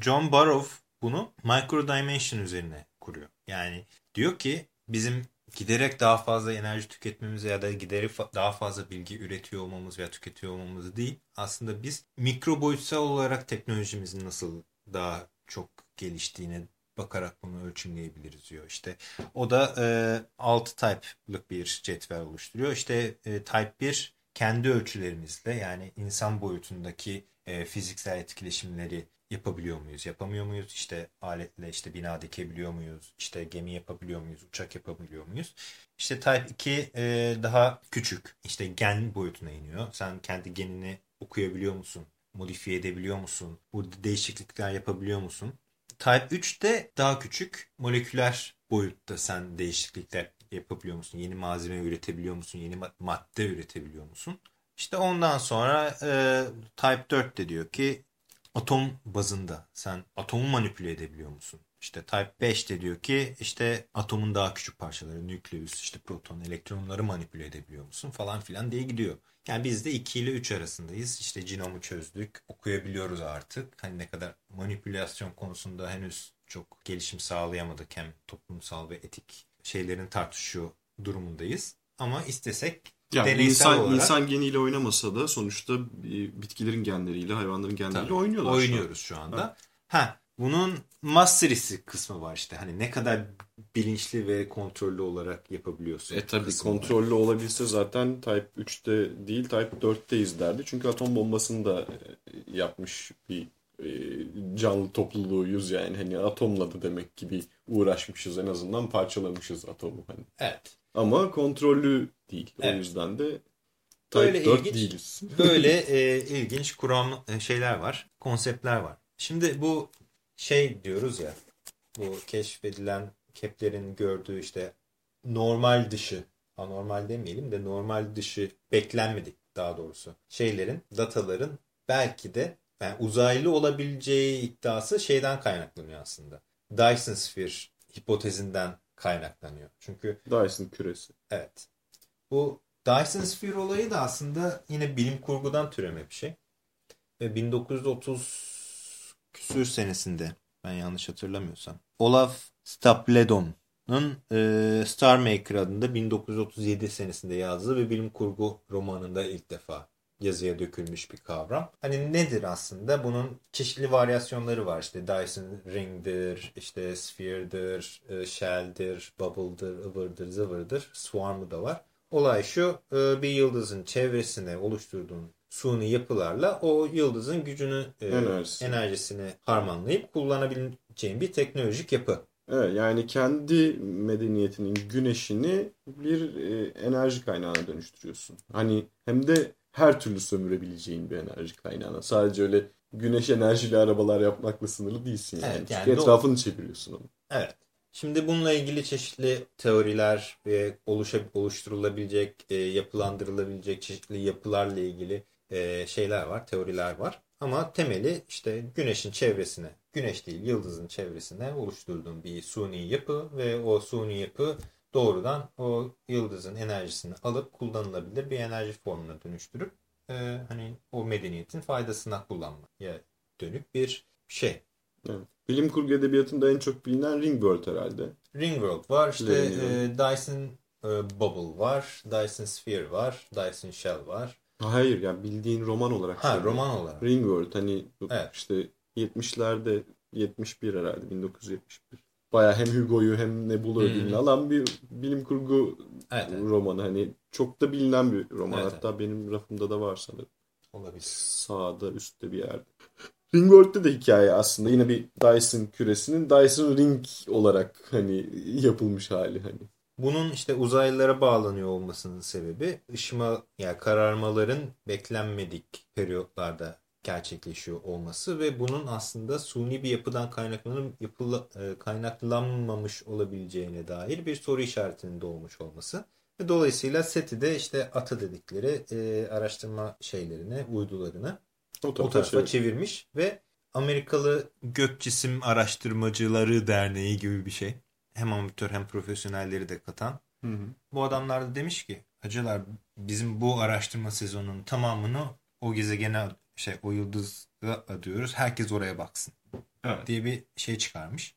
John Barrow bunu micro dimension üzerine kuruyor. Yani diyor ki bizim giderek daha fazla enerji tüketmemiz ya da giderek daha fazla bilgi üretiyor olmamız veya tüketiyor olmamız değil. Aslında biz mikro boyutsal olarak teknolojimizin nasıl daha çok geliştiğine bakarak bunu ölçümleyebiliriz diyor. İşte o da e, 6 type'lık bir cetvel oluşturuyor. İşte e, type 1 kendi ölçülerimizle yani insan boyutundaki e, fiziksel etkileşimleri yapabiliyor muyuz, yapamıyor muyuz? İşte aletle işte bina dikebiliyor muyuz? İşte gemi yapabiliyor muyuz? Uçak yapabiliyor muyuz? İşte Type 2 e, daha küçük. İşte gen boyutuna iniyor. Sen kendi genini okuyabiliyor musun? Modifiye edebiliyor musun? Burada değişiklikler yapabiliyor musun? Type 3 de daha küçük. Moleküler boyutta sen değişiklikler yapabiliyor musun? Yeni malzeme üretebiliyor musun? Yeni madde üretebiliyor musun? İşte ondan sonra e, Type 4 de diyor ki atom bazında sen atomu manipüle edebiliyor musun? İşte Type 5 de diyor ki işte atomun daha küçük parçaları, nükleus, işte proton, elektronları manipüle edebiliyor musun falan filan diye gidiyor. Yani biz de 2 ile 3 arasındayız. İşte genomu çözdük, okuyabiliyoruz artık. Hani ne kadar manipülasyon konusunda henüz çok gelişim sağlayamadık. Hem toplumsal ve etik şeylerin tartışıyor durumundayız. Ama istesek yani insan, olarak, insan geniyle oynamasa da sonuçta bitkilerin genleriyle, hayvanların genleriyle tabii, oynuyorlar. Oynuyoruz şu, an. şu anda. Ha, bunun masterisi kısmı var işte. Hani ne kadar bilinçli ve kontrollü olarak yapabiliyorsun. E tabi kontrollü var. olabilse zaten Type 3'te değil Type 4'teyiz derdi. Çünkü atom bombasını da e, yapmış bir e, canlı topluluğuyuz yani. Hani atomla da demek ki bir uğraşmışız en azından parçalamışız atomu. Hani. Evet. Ama kontrollü değil. Evet. O yüzden de Type böyle 4 ilginç, değiliz. böyle *laughs* e, ilginç kuram e, şeyler var. Konseptler var. Şimdi bu şey diyoruz ya bu keşfedilen Kepler'in gördüğü işte normal dışı anormal demeyelim de normal dışı beklenmedik daha doğrusu şeylerin dataların belki de yani uzaylı olabileceği iddiası şeyden kaynaklanıyor aslında. Dyson Sphere hipotezinden kaynaklanıyor. Çünkü Dyson küresi. Evet. Bu Dyson Sphere olayı da aslında yine bilim kurgudan türeme bir şey. Ve 1930 küsür senesinde ben yanlış hatırlamıyorsam Olaf Stapledon'un e, Star Maker adında 1937 senesinde yazdığı ve bilim kurgu romanında ilk defa yazıya dökülmüş bir kavram. Hani nedir aslında? Bunun çeşitli varyasyonları var. İşte Dyson Ring'dir, işte Sphere'dir, e, Shell'dir, Bubble'dır, ıvırdır, zıvırdır. Swarm'ı da var. Olay şu, e, bir yıldızın çevresine oluşturduğun suni yapılarla o yıldızın gücünü, e, Enerjisi. enerjisini harmanlayıp kullanabileceğin bir teknolojik yapı. Evet yani kendi medeniyetinin güneşini bir e, enerji kaynağına dönüştürüyorsun. Hani hem de her türlü sömürebileceğin bir enerji kaynağına. Sadece öyle güneş enerjili arabalar yapmakla sınırlı değilsin yani. Evet, yani Çünkü etrafını çeviriyorsun onu. Evet. Şimdi bununla ilgili çeşitli teoriler ve oluşturulabilecek, e, yapılandırılabilecek çeşitli yapılarla ilgili e, şeyler var, teoriler var. Ama temeli işte güneşin çevresine, güneş değil yıldızın çevresine oluşturduğun bir suni yapı ve o suni yapı doğrudan o yıldızın enerjisini alıp kullanılabilir bir enerji formuna dönüştürüp e, hani o medeniyetin faydasına kullanmaya dönük bir şey. Evet. Bilim kurgu edebiyatında en çok bilinen Ringworld herhalde. Ringworld var. İşte e, Dyson e, Bubble var. Dyson Sphere var. Dyson Shell var. Hayır yani bildiğin roman olarak. Ha roman olarak. Ringworld hani evet. işte 70'lerde 71 herhalde 1971. Baya hem Hugo'yu hem Nebula hmm. ödülünü alan bir bilim kurgu evet, evet. romanı. Hani çok da bilinen bir roman. Evet, Hatta evet. benim rafımda da var sanırım. Olabilir. Sağda üstte bir yerde. Ringworld'de de hikaye aslında yine bir Dyson küresinin Dyson Ring olarak hani yapılmış hali hani. Bunun işte uzaylılara bağlanıyor olmasının sebebi ışıma yani kararmaların beklenmedik periyotlarda gerçekleşiyor olması ve bunun aslında suni bir yapıdan kaynaklanıp yapıla, e, kaynaklanmamış olabileceğine dair bir soru işaretinin doğmuş olması. Ve dolayısıyla SETI de işte ATA dedikleri e, araştırma şeylerini, uydularını o tarafa, o tarafa çevirmiş ve Amerikalı Gök Cisim Araştırmacıları Derneği gibi bir şey. Hem amatör hem profesyonelleri de katan. Hı hı. Bu adamlar da demiş ki acılar bizim bu araştırma sezonunun tamamını o gezegene şey o yıldızı adıyoruz. Herkes oraya baksın. Evet. Diye bir şey çıkarmış.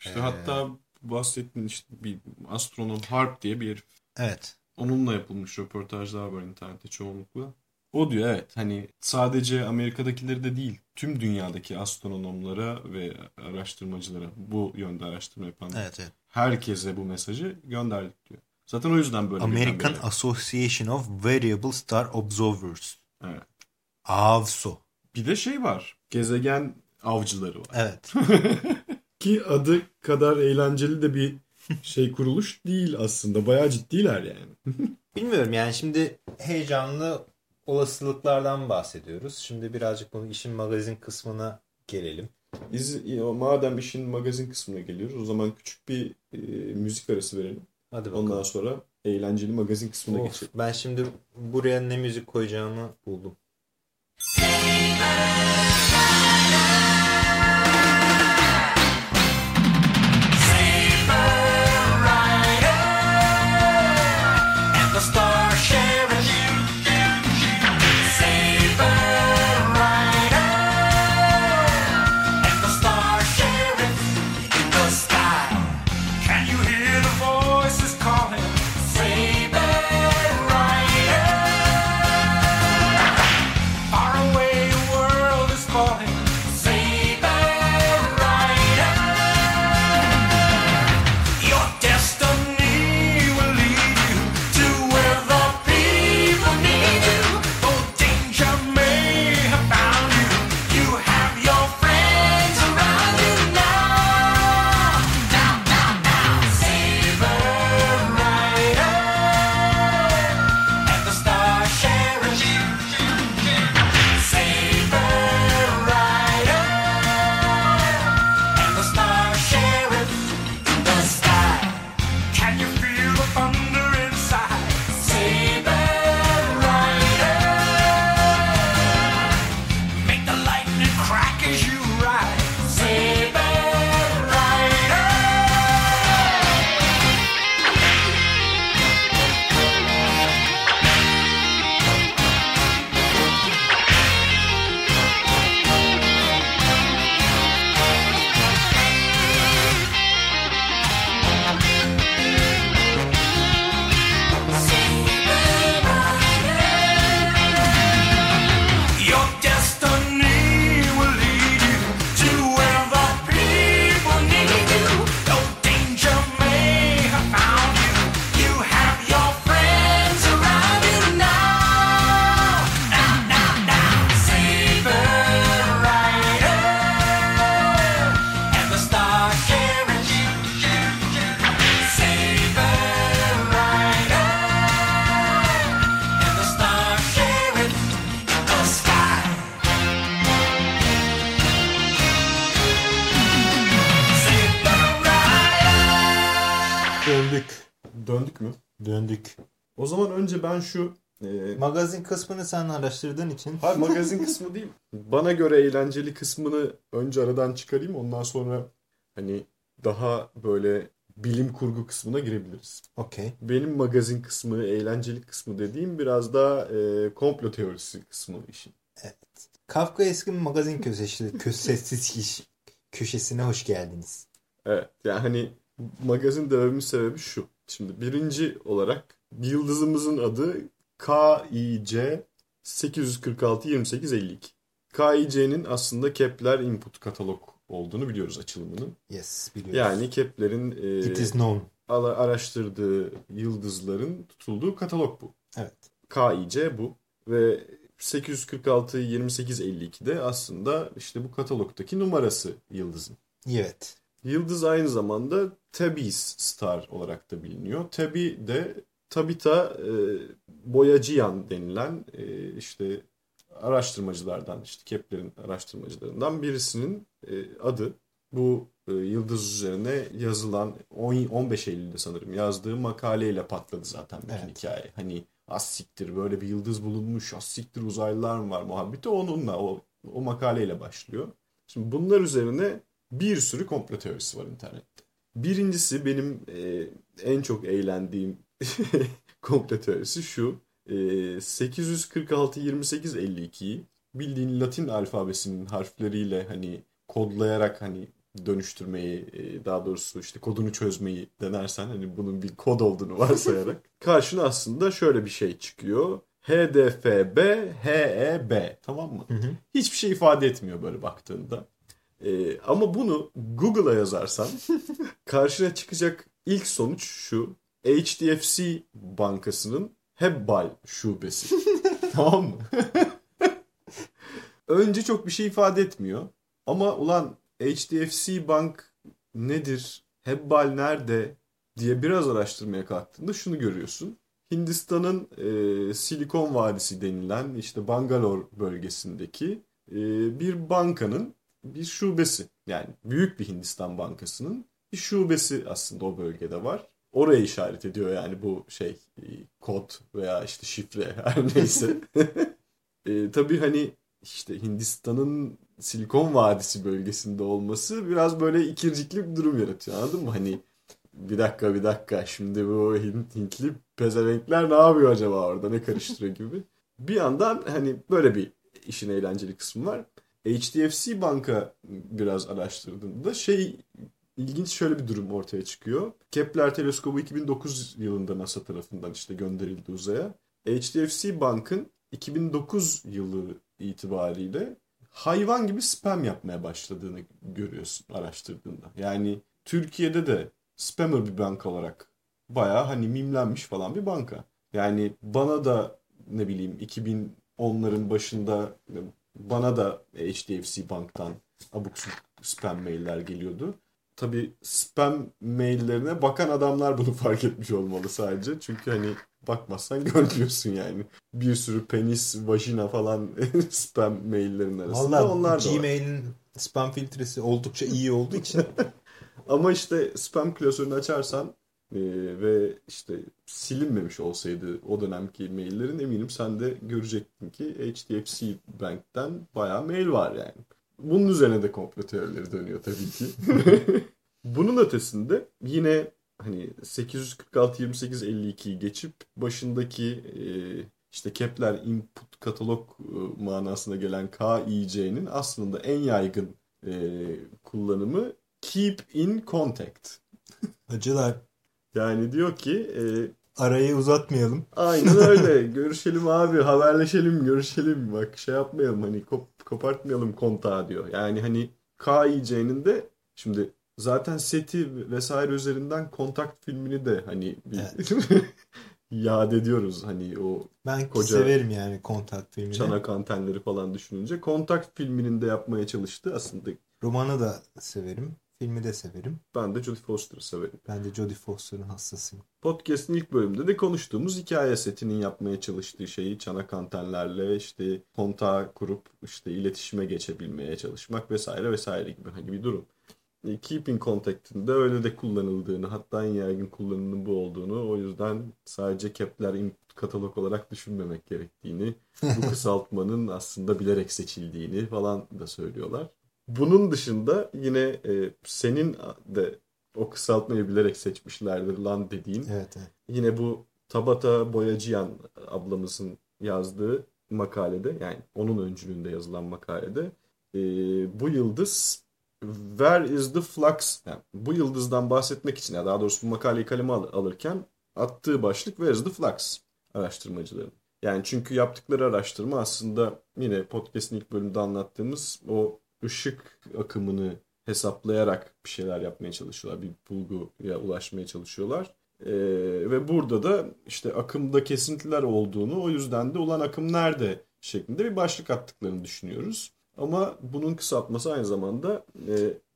İşte ee, hatta bahsettiğin işte bir astronom Harp diye bir Evet. Onunla yapılmış röportajlar var internette çoğunlukla. O diyor evet hani sadece Amerika'dakileri de değil tüm dünyadaki astronomlara ve araştırmacılara bu yönde araştırma yapan evet, evet. herkese bu mesajı gönderdik diyor. Zaten o yüzden böyle American Association of Variable Star Observers. Evet. AVSO. Bir de şey var. Gezegen avcıları var. Evet. *laughs* Ki adı kadar eğlenceli de bir şey kuruluş değil aslında. Bayağı ciddiler yani. *laughs* Bilmiyorum yani şimdi heyecanlı olasılıklardan bahsediyoruz. Şimdi birazcık bu işin magazin kısmına gelelim. Biz madem işin magazin kısmına geliyoruz o zaman küçük bir e, müzik arası verelim. Hadi bakalım. Ondan sonra eğlenceli magazin kısmına Of, geçelim. ben şimdi buraya ne müzik koyacağımı buldum. and falling. Şu e, Magazin kısmını sen araştırdığın için. Hayır *laughs* magazin kısmı değil. Bana göre eğlenceli kısmını önce aradan çıkarayım. Ondan sonra hani daha böyle bilim kurgu kısmına girebiliriz. Okey. Benim magazin kısmı, eğlenceli kısmı dediğim biraz daha e, komplo teorisi kısmı işin. Kafka eski magazin köşesi, köşesiz iş köşesine hoş geldiniz. Evet yani hani magazin dememin sebebi şu. Şimdi birinci olarak yıldızımızın adı KIC 846 2852. KIC'nin aslında Kepler Input Katalog olduğunu biliyoruz açılımının. Yes biliyoruz. Yani Kepler'in e, It is known. araştırdığı yıldızların tutulduğu katalog bu. Evet. KIC bu ve 846 2852'de aslında işte bu katalogdaki numarası yıldızın. Evet. Yıldız aynı zamanda Tabis Star olarak da biliniyor. Tabi de Tabita e, Boyacıyan denilen e, işte araştırmacılardan işte Kepler'in araştırmacılarından birisinin e, adı. Bu e, yıldız üzerine yazılan 10, 15 Eylül'de sanırım yazdığı makaleyle patladı zaten bütün Evet. hikaye. Hani az siktir böyle bir yıldız bulunmuş, az siktir uzaylılar mı var muhabbeti onunla o, o makaleyle başlıyor. Şimdi bunlar üzerine bir sürü komplo teorisi var internette. Birincisi benim e, en çok eğlendiğim *laughs* komplo teorisi şu. E, 846-28-52'yi bildiğin Latin alfabesinin harfleriyle hani kodlayarak hani dönüştürmeyi e, daha doğrusu işte kodunu çözmeyi denersen hani bunun bir kod olduğunu varsayarak *laughs* karşına aslında şöyle bir şey çıkıyor. HDFB, HEB tamam mı? Hiçbir şey ifade etmiyor böyle baktığında. Ee, ama bunu Google'a yazarsan *laughs* karşına çıkacak ilk sonuç şu. HDFC Bankası'nın Hebbal şubesi. *laughs* tamam mı? Önce çok bir şey ifade etmiyor. Ama ulan HDFC Bank nedir? Hebbal nerede? diye biraz araştırmaya kalktığında şunu görüyorsun. Hindistan'ın e, Silikon Vadisi denilen işte Bangalore bölgesindeki e, bir bankanın bir şubesi. Yani büyük bir Hindistan bankasının bir şubesi aslında o bölgede var. Oraya işaret ediyor yani bu şey e, kod veya işte şifre *laughs* her neyse. *laughs* e, tabii hani işte Hindistan'ın Silikon Vadisi bölgesinde olması biraz böyle ikircikli bir durum yaratıyor anladın mı? Hani bir dakika bir dakika şimdi bu Hint, Hintli pezevenkler ne yapıyor acaba orada ne karıştırıyor gibi. *laughs* Bir yandan hani böyle bir işin eğlenceli kısmı var. HDFC Banka biraz araştırdığında şey ilginç şöyle bir durum ortaya çıkıyor. Kepler teleskobu 2009 yılında NASA tarafından işte gönderildi uzaya. HDFC Bank'ın 2009 yılı itibariyle hayvan gibi spam yapmaya başladığını görüyorsun araştırdığında. Yani Türkiye'de de spammer bir banka olarak bayağı hani mimlenmiş falan bir banka. Yani bana da ne bileyim 2010'ların başında bana da HDFC Bank'tan abuk spam mailler geliyordu. Tabii spam maillerine bakan adamlar bunu *laughs* fark etmiş olmalı sadece. Çünkü hani bakmazsan *laughs* görmüyorsun yani. Bir sürü penis, vajina falan *laughs* spam maillerin arasında Valla onlar da. Gmail'in spam filtresi oldukça iyi olduğu için Ama işte spam klasörünü açarsan e, ve işte silinmemiş olsaydı o dönemki maillerin eminim sen de görecektin ki HDFC Bank'ten bayağı mail var yani. Bunun üzerine de komplo teorileri dönüyor tabii ki. *laughs* Bunun ötesinde yine hani 846-28-52'yi geçip başındaki e, işte Kepler input katalog e, manasına gelen KIC'nin aslında en yaygın e, kullanımı keep in contact. acılar Yani diyor ki e, arayı uzatmayalım. aynen öyle *laughs* görüşelim abi haberleşelim görüşelim bak şey yapmayalım hani kop, kopartmayalım kontağı diyor. Yani hani KIC'nin de şimdi zaten seti vesaire üzerinden kontakt filmini de hani bir *laughs* yad ediyoruz hani o Ben Koca- severim yani Contact filmini. çanak antenleri falan düşününce. Kontakt filminin de yapmaya çalıştı aslında. Romanı da severim. Filmi de severim. Ben de Jodie Foster'ı severim. Ben de Jodie Foster'ın hastasıyım. Podcast'in ilk bölümünde de konuştuğumuz hikaye setinin yapmaya çalıştığı şeyi çanak antenlerle işte kontağı kurup işte iletişime geçebilmeye çalışmak vesaire vesaire gibi hani bir durum. E, Keeping Contact'in de öyle de kullanıldığını hatta en yaygın kullanımının bu olduğunu o yüzden sadece Kepler katalog olarak düşünmemek gerektiğini bu *laughs* kısaltmanın aslında bilerek seçildiğini falan da söylüyorlar. Bunun dışında yine e, senin de o kısaltmayı bilerek seçmişlerdir lan dediğin Evet, evet. yine bu Tabata Boyacıyan ablamızın yazdığı makalede yani onun öncülüğünde yazılan makalede e, bu yıldız Where is the flux? Yani bu yıldızdan bahsetmek için ya daha doğrusu bu makaleyi kaleme al- alırken attığı başlık Where is the flux? araştırmacıların. Yani çünkü yaptıkları araştırma aslında yine podcast'in ilk bölümünde anlattığımız o ışık akımını hesaplayarak bir şeyler yapmaya çalışıyorlar. Bir bulguya ulaşmaya çalışıyorlar. Ee, ve burada da işte akımda kesintiler olduğunu o yüzden de ulan akım nerede şeklinde bir başlık attıklarını düşünüyoruz. Ama bunun kısaltması aynı zamanda e,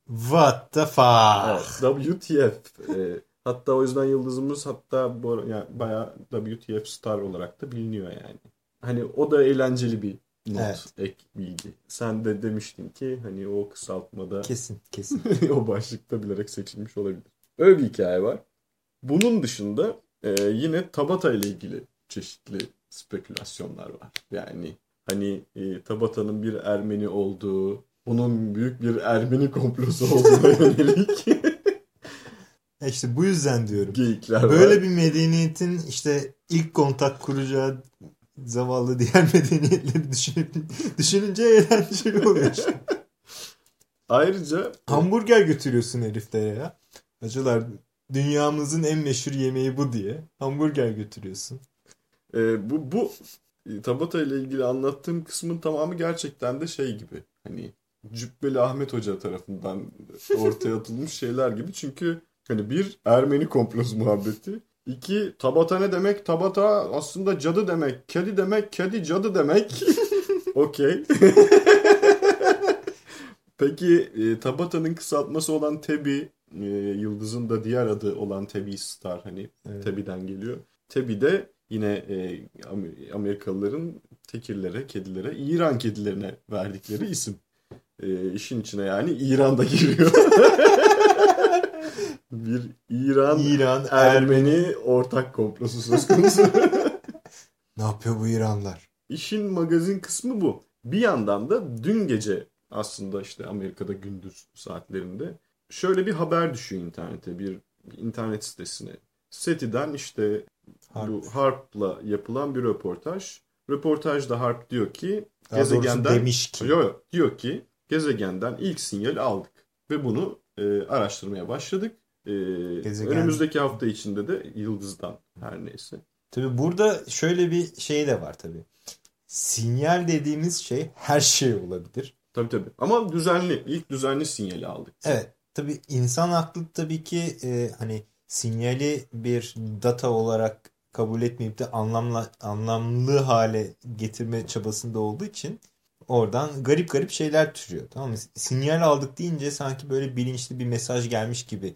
What the fuck? Evet, WTF. Ee, hatta o yüzden yıldızımız hatta bu, yani bayağı WTF star olarak da biliniyor yani. Hani o da eğlenceli bir not, Evet. ek bilgi. Sen de demiştin ki hani o kısaltmada Kesin, kesin. *laughs* o başlıkta bilerek seçilmiş olabilir. Öyle bir hikaye var. Bunun dışında e, yine Tabata ile ilgili çeşitli spekülasyonlar var. Yani hani e, Tabata'nın bir Ermeni olduğu, onun büyük bir Ermeni komplosu olduğuna *laughs* yönelik İşte bu yüzden diyorum. geyikler var. Böyle bir medeniyetin işte ilk kontak kuracağı zavallı diğer *laughs* medeniyetleri düşünüp, düşününce eğlenceli oluyor işte. Ayrıca Hamburger götürüyorsun heriflere ya. Acılar dünyamızın en meşhur yemeği bu diye. Hamburger götürüyorsun. e, bu, bu Tabata ile ilgili anlattığım kısmın tamamı gerçekten de şey gibi. Hani Cübbeli Ahmet Hoca tarafından ortaya atılmış şeyler gibi. Çünkü hani bir Ermeni komplosu muhabbeti. İki Tabata ne demek? Tabata aslında cadı demek. Kedi demek. Kedi cadı demek. *laughs* Okey. *laughs* Peki e, Tabata'nın kısaltması olan Tebi, e, yıldızın da diğer adı olan Tebi Star hani Evet. Tebi'den geliyor. Tebi de yine e, Amer- Amerikalıların tekirlere, kedilere, İran kedilerine verdikleri isim. E, işin içine yani İran'da giriyor. *laughs* Bir İran İran, Ermeni ortak komplosu söz konusu. *laughs* Ne yapıyor bu İranlar? İşin magazin kısmı bu. Bir yandan da dün gece aslında işte Amerika'da gündüz saatlerinde şöyle bir haber düşüyor internete bir, internet sitesine. SETI'den işte Harp. bu Harp'la yapılan bir röportaj. Röportajda Harp diyor ki Daha gezegenden demiş ki. Yo, yo, diyor ki gezegenden ilk sinyali aldık ve bunu e, araştırmaya başladık. E, Gezegen- Önümüzdeki hafta içinde de yıldızdan her neyse. Tabii burada şöyle bir şey de var tabii. Sinyal dediğimiz şey her şey olabilir. Tabii tabii. Ama düzenli, ilk düzenli sinyali aldık. Evet. Tabii insan aklı tabii ki e, hani sinyali bir data olarak kabul etmeyip de anlamlı, anlamlı hale getirme çabasında olduğu için oradan garip garip şeyler türüyor. Tamam mı? Sinyal aldık deyince sanki böyle bilinçli bir mesaj gelmiş gibi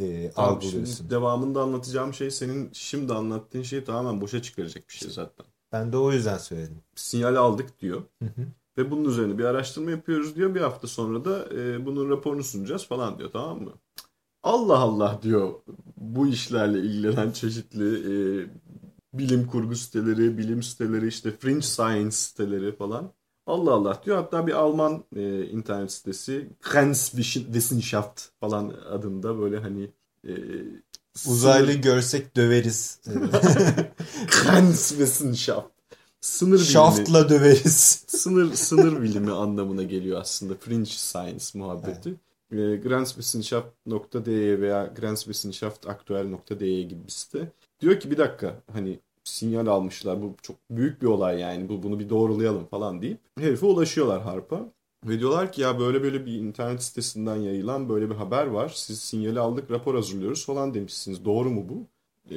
e, Tamam, algılıyorsun. devamında anlatacağım şey senin şimdi anlattığın şeyi tamamen boşa çıkaracak bir şey zaten. Ben de o yüzden söyledim. Sinyal aldık diyor. Hı hı. Ve bunun üzerine bir araştırma yapıyoruz diyor. Bir hafta sonra da e, bunun raporunu sunacağız falan diyor tamam mı? Allah Allah diyor bu işlerle ilgilenen çeşitli e, bilim kurgu siteleri, bilim siteleri işte fringe science siteleri falan. Allah Allah diyor. Hatta bir Alman e, internet sitesi Grenzwissenschaft falan adında böyle hani e, Uzaylı görsek döveriz. *laughs* Grenzwissenschaft. Sınır bilimi. Şaftla döveriz. sınır *laughs* sınır bilimi anlamına geliyor aslında. Fringe science muhabbeti. E, Grenzwissenschaft.de veya Grenzwissenschaft.aktuell.de gibi bir site. Diyor ki bir dakika hani sinyal almışlar. Bu çok büyük bir olay yani. Bu bunu bir doğrulayalım falan deyip herife ulaşıyorlar Harp'a. Ve diyorlar ki ya böyle böyle bir internet sitesinden yayılan böyle bir haber var. Siz sinyali aldık rapor hazırlıyoruz falan demişsiniz. Doğru mu bu? E,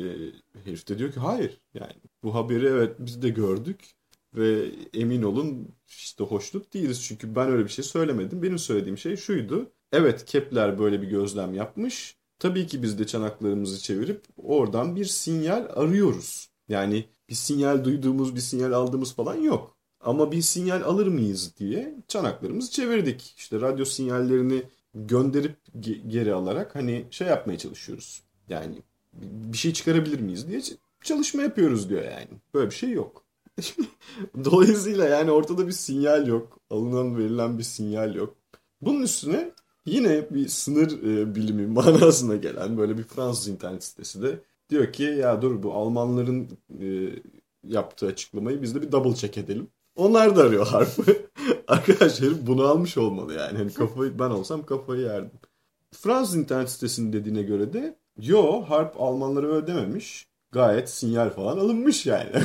herif de diyor ki hayır. Yani bu haberi evet biz de gördük. Ve emin olun işte hoşnut değiliz. Çünkü ben öyle bir şey söylemedim. Benim söylediğim şey şuydu. Evet Kepler böyle bir gözlem yapmış. Tabii ki biz de çanaklarımızı çevirip oradan bir sinyal arıyoruz. Yani bir sinyal duyduğumuz, bir sinyal aldığımız falan yok. Ama bir sinyal alır mıyız diye çanaklarımızı çevirdik. İşte radyo sinyallerini gönderip ge- geri alarak hani şey yapmaya çalışıyoruz. Yani bir şey çıkarabilir miyiz diye çalışma yapıyoruz diyor yani. Böyle bir şey yok. *laughs* Dolayısıyla yani ortada bir sinyal yok. Alınan verilen bir sinyal yok. Bunun üstüne yine bir sınır e, bilimi *laughs* manasına gelen böyle bir Fransız internet sitesi de diyor ki ya dur bu Almanların e, yaptığı açıklamayı biz de bir double check edelim. Onlar da arıyor harfı. *laughs* Arkadaşlar bunu almış olmalı yani. Hani kafayı ben olsam kafayı yerdim. Fransız internet sitesinin dediğine göre de yo harp Almanlara öyle dememiş. Gayet sinyal falan alınmış yani. *laughs*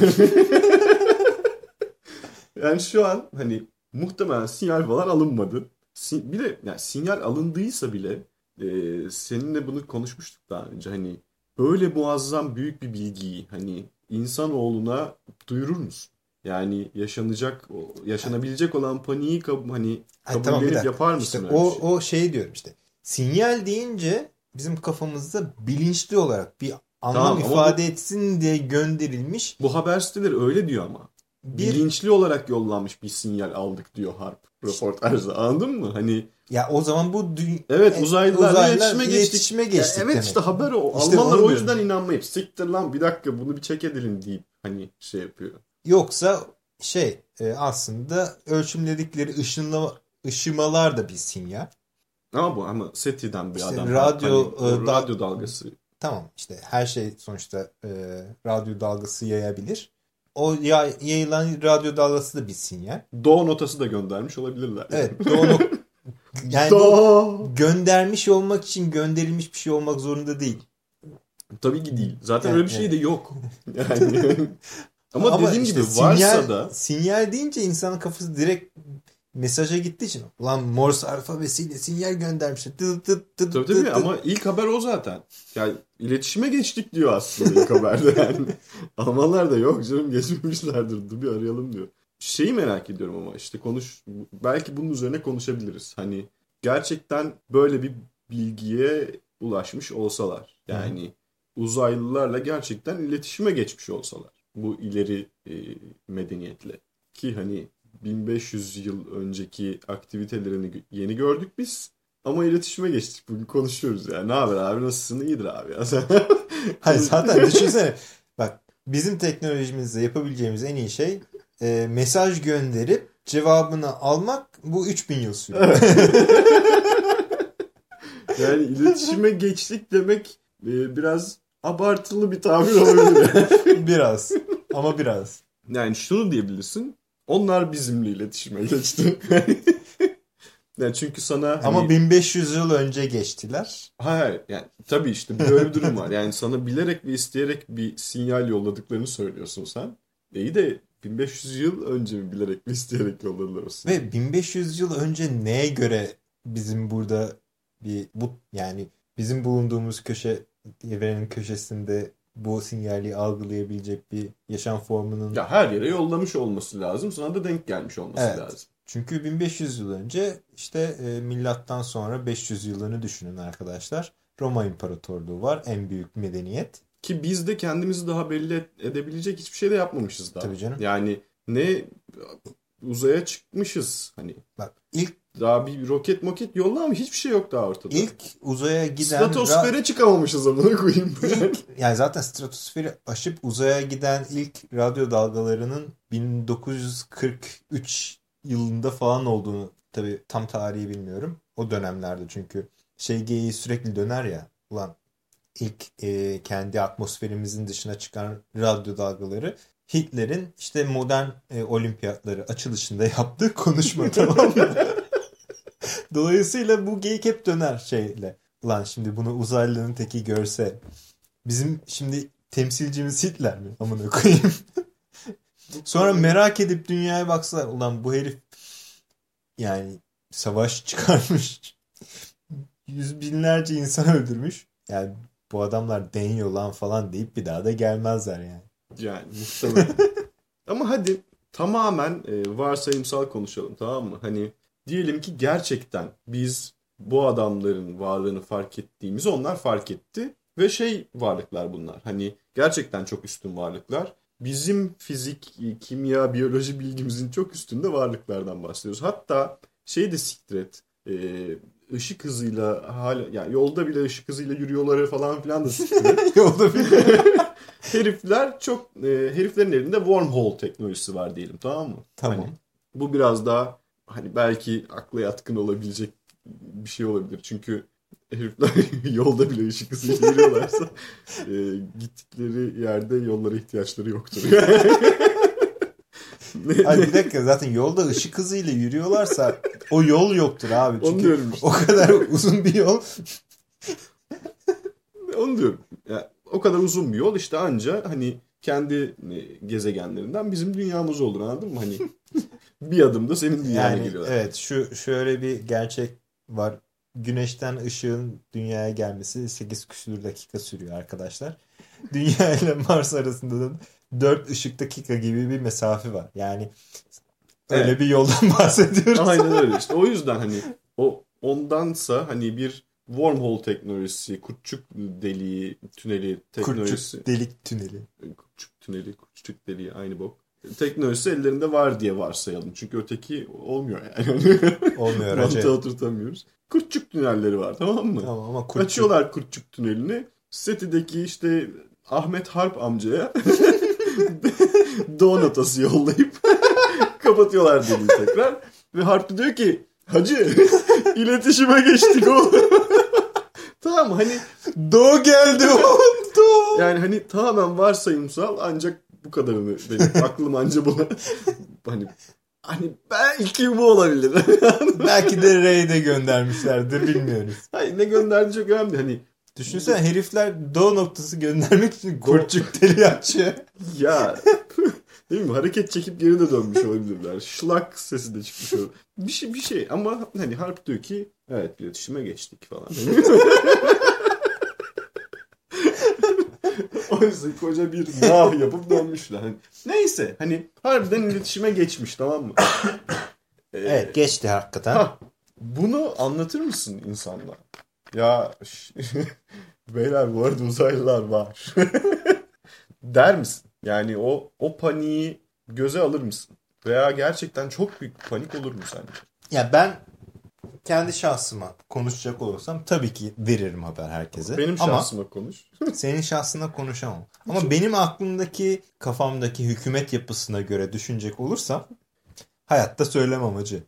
yani şu an hani muhtemelen sinyal falan alınmadı. Si- Bir de yani sinyal alındıysa bile e, seninle bunu konuşmuştuk daha önce. Hani böyle muazzam büyük bir bilgiyi hani insanoğluna duyurur musun? Yani yaşanacak, yaşanabilecek olan paniği kab- hani Ay, tamam, dakika. yapar mısın İşte öyle o, şey? o şey diyorum işte. Sinyal deyince bizim kafamızda bilinçli olarak bir anlam Tamam, ama ifade etsin diye gönderilmiş Bu haber siteleri öyle diyor ama. Bir Bilinçli olarak yollanmış bir sinyal aldık diyor Harp röportajda. Anladın mı? Hani ya o zaman bu dü- evet e, uzaylılarla uzaylılar iletişime geçtik. iletişime Ya geçtik evet demek. işte haber o. İşte Almanlar o diyorum. yüzden inanmayıp siktir lan bir dakika bunu bir check edelim deyip hani şey yapıyor. Yoksa şey e, aslında ölçümledikleri ışınlama, ışımalar da bir sinyal. Ama bu ama SETI'den bir İşte adam. radyo, Hani e, radyo dalgası. Tamam işte her şey sonuçta e, radyo dalgası yayabilir. O ya, yayılan radyo dalgası da bir sinyal. Do notası da göndermiş olabilirler. Evet doğru. *laughs* Yani bu Do. göndermiş olmak için gönderilmiş bir şey olmak zorunda değil. Tabii ki değil. Zaten Evet, öyle bir şey de yok. *laughs* Yani ama, dediğim işte gibi varsa sinyal, da sinyal deyince insanın kafası direkt mesaja gittiği için ulan Morse alfabesiyle sinyal göndermişler. Tıt tıt tıt Tabii tabii ama ilk haber o zaten. Yani iletişime geçtik diyor aslında ilk haberde yani. *laughs* Almanlar da yok canım geçmemişlerdir dur bir arayalım diyor. şeyi merak ediyorum ama işte konuş belki bunun üzerine konuşabiliriz. Hani gerçekten böyle bir bilgiye ulaşmış olsalar yani uzaylılarla gerçekten iletişime geçmiş olsalar bu ileri e, medeniyetle ki hani 1500 yıl önceki aktivitelerini yeni gördük biz ama iletişime geçtik. Bugün konuşuyoruz yani. Ne haber abi? Nasılsın? İyidir abi ya. *laughs* Hayır zaten düşünsene. Bak bizim teknolojimizde yapabileceğimiz en iyi şey e, mesaj gönderip cevabını almak bu 3000 yıl sürüyor. *laughs* Yani iletişime geçtik demek e, biraz abartılı bir tabir olabilir. *laughs* biraz. Ama biraz. yani şunu diyebilirsin. Onlar bizimle iletişime geçti. *laughs* yani çünkü sana hani, Ama 1500 yıl önce geçtiler. hayır yani tabii işte böyle bir durum var. Yani sana bilerek ve isteyerek bir sinyal yolladıklarını söylüyorsun sen. İyi de 1500 yıl önce mi bilerek ve isteyerek yolladılar olsun? Ve 1500 yıl önce neye göre bizim burada bir bu yani bizim bulunduğumuz köşe evrenin köşesinde bu sinyali algılayabilecek bir yaşam formunun Ya her yere yollamış olması lazım. Sana da denk gelmiş olması Evet. lazım. Çünkü 1500 yıl önce işte e, milattan sonra 500 yılını düşünün arkadaşlar. Roma İmparatorluğu var. En büyük medeniyet. Ki biz de kendimizi daha belli edebilecek hiçbir şey de yapmamışız daha. Tabii canım. Yani ne uzaya çıkmışız hani. Bak ilk Daha bir roket moket yollamamış hiçbir şey yok daha ortada. ilk uzaya giden Stratosfere çıkamamışız amına koyayım. ilk yani zaten stratosferi aşıp uzaya giden ilk radyo dalgalarının 1943 yılında falan olduğunu tabii tam tarihi bilmiyorum. O dönemlerde çünkü şey geyiği sürekli döner ya. Ulan ilk e, kendi atmosferimizin dışına çıkan radyo dalgaları Hitler'in işte modern e, olimpiyatları açılışında *laughs* yaptığı konuşma tamam mı? *laughs* Dolayısıyla bu geyik hep döner şeyle. Ulan şimdi bunu uzaylının teki görse bizim şimdi temsilcimiz Hitler mi? Amına koyayım. *laughs* Sonra merak edip dünyaya baksalar ulan bu herif yani savaş çıkarmış. Yüz binlerce insan öldürmüş. Yani bu adamlar deniyor lan falan deyip bir daha da gelmezler yani. Yani muhtemelen. *laughs* Ama hadi tamamen e, varsayımsal konuşalım tamam mı? Hani diyelim ki gerçekten biz bu adamların varlığını fark ettiğimizi onlar fark etti. Ve şey varlıklar bunlar. Hani gerçekten çok üstün varlıklar. Bizim fizik, kimya, biyoloji bilgimizin çok üstünde varlıklardan bahsediyoruz. Hatta şey de siktir et. E, ışık hızıyla hala yani yolda bile ışık hızıyla yürüyorları falan filan da siktir. *laughs* Yolda bir *laughs* herifler çok e, heriflerin elinde wormhole teknolojisi var diyelim tamam mı? Tamam. Hani bu biraz daha hani belki akla yatkın olabilecek bir şey olabilir. Çünkü herifler *laughs* yolda bile ışık hızıyla yürüyorlarsa *laughs* e, gittikleri yerde yollara ihtiyaçları yoktur. *laughs* Ay bir dakika zaten yolda ışık hızıyla yürüyorlarsa o yol yoktur abi. Onu Çünkü diyorum işte. o kadar uzun bir yol. Onu diyorum. Ya, o kadar uzun bir yol işte anca hani kendi e, gezegenlerinden bizim dünyamız olur anladın mı? Hani bir adımda senin dünyana Yani geliyorlar. evet şu şöyle bir gerçek var. Güneşten ışığın dünyaya gelmesi 8 küsur dakika sürüyor arkadaşlar. *laughs* Dünya ile Mars arasında da 4 ışık dakika gibi bir mesafe var. Yani öyle Evet. bir yoldan *laughs* bahsediyoruz. Aynen öyle işte. O yüzden hani o ondansa hani bir wormhole teknolojisi, kurtçuk deliği, tüneli teknolojisi. Kurtçuk delik tüneli. Kurtçuk tüneli, kurtçuk deliği aynı bok. Teknolojisi ellerinde var diye varsayalım. Çünkü öteki olmuyor yani. Olmuyor *laughs* acayip. oturtamıyoruz. Kurtçuk tünelleri var tamam mı? Tamam ama kurtçuk. Açıyorlar kurtçuk tünelini. Setideki işte Ahmet Harp amcaya *laughs* don atası yollayıp *laughs* kapatıyorlar deliği tekrar. Ve Harp diyor ki hacı iletişime geçtik oğlum. tamam hani Doğu geldi oğlum Doğu. yani hani tamamen varsayımsal ancak bu kadarını benim *laughs* aklım anca buna hani hani belki bu olabilir. *laughs* Belki de R'yi de göndermişlerdir bilmiyoruz. Hayır ne gönderdi çok önemli hani Düşünsene herifler doğu noktası göndermek için kurtçuk deli açıyor. Ya değil mi? Hareket çekip geri de dönmüş olabilirler. Şlak sesi de çıkmış olabilir. Bir şey bir şey ama hani Harp diyor ki evet iletişime geçtik falan. *laughs* Oysa koca bir nah yapıp dönmüşler. Hani, neyse hani harbiden iletişime geçmiş tamam mı? Ee, *coughs* Evet geçti hakikaten. Ha, bunu anlatır mısın insanlara? Ya *laughs* beyler bu arada uzaylılar var. *laughs* Der misin? Yani o o paniği göze alır mısın? Veya gerçekten çok büyük panik olur mu sence? Ya ben kendi şahsıma konuşacak olursam tabii ki veririm haber herkese. Benim Ama şansıma konuş. *laughs* senin şahsına konuşamam. Ama benim aklımdaki kafamdaki hükümet yapısına göre düşünecek olursam hayatta söylemem acı.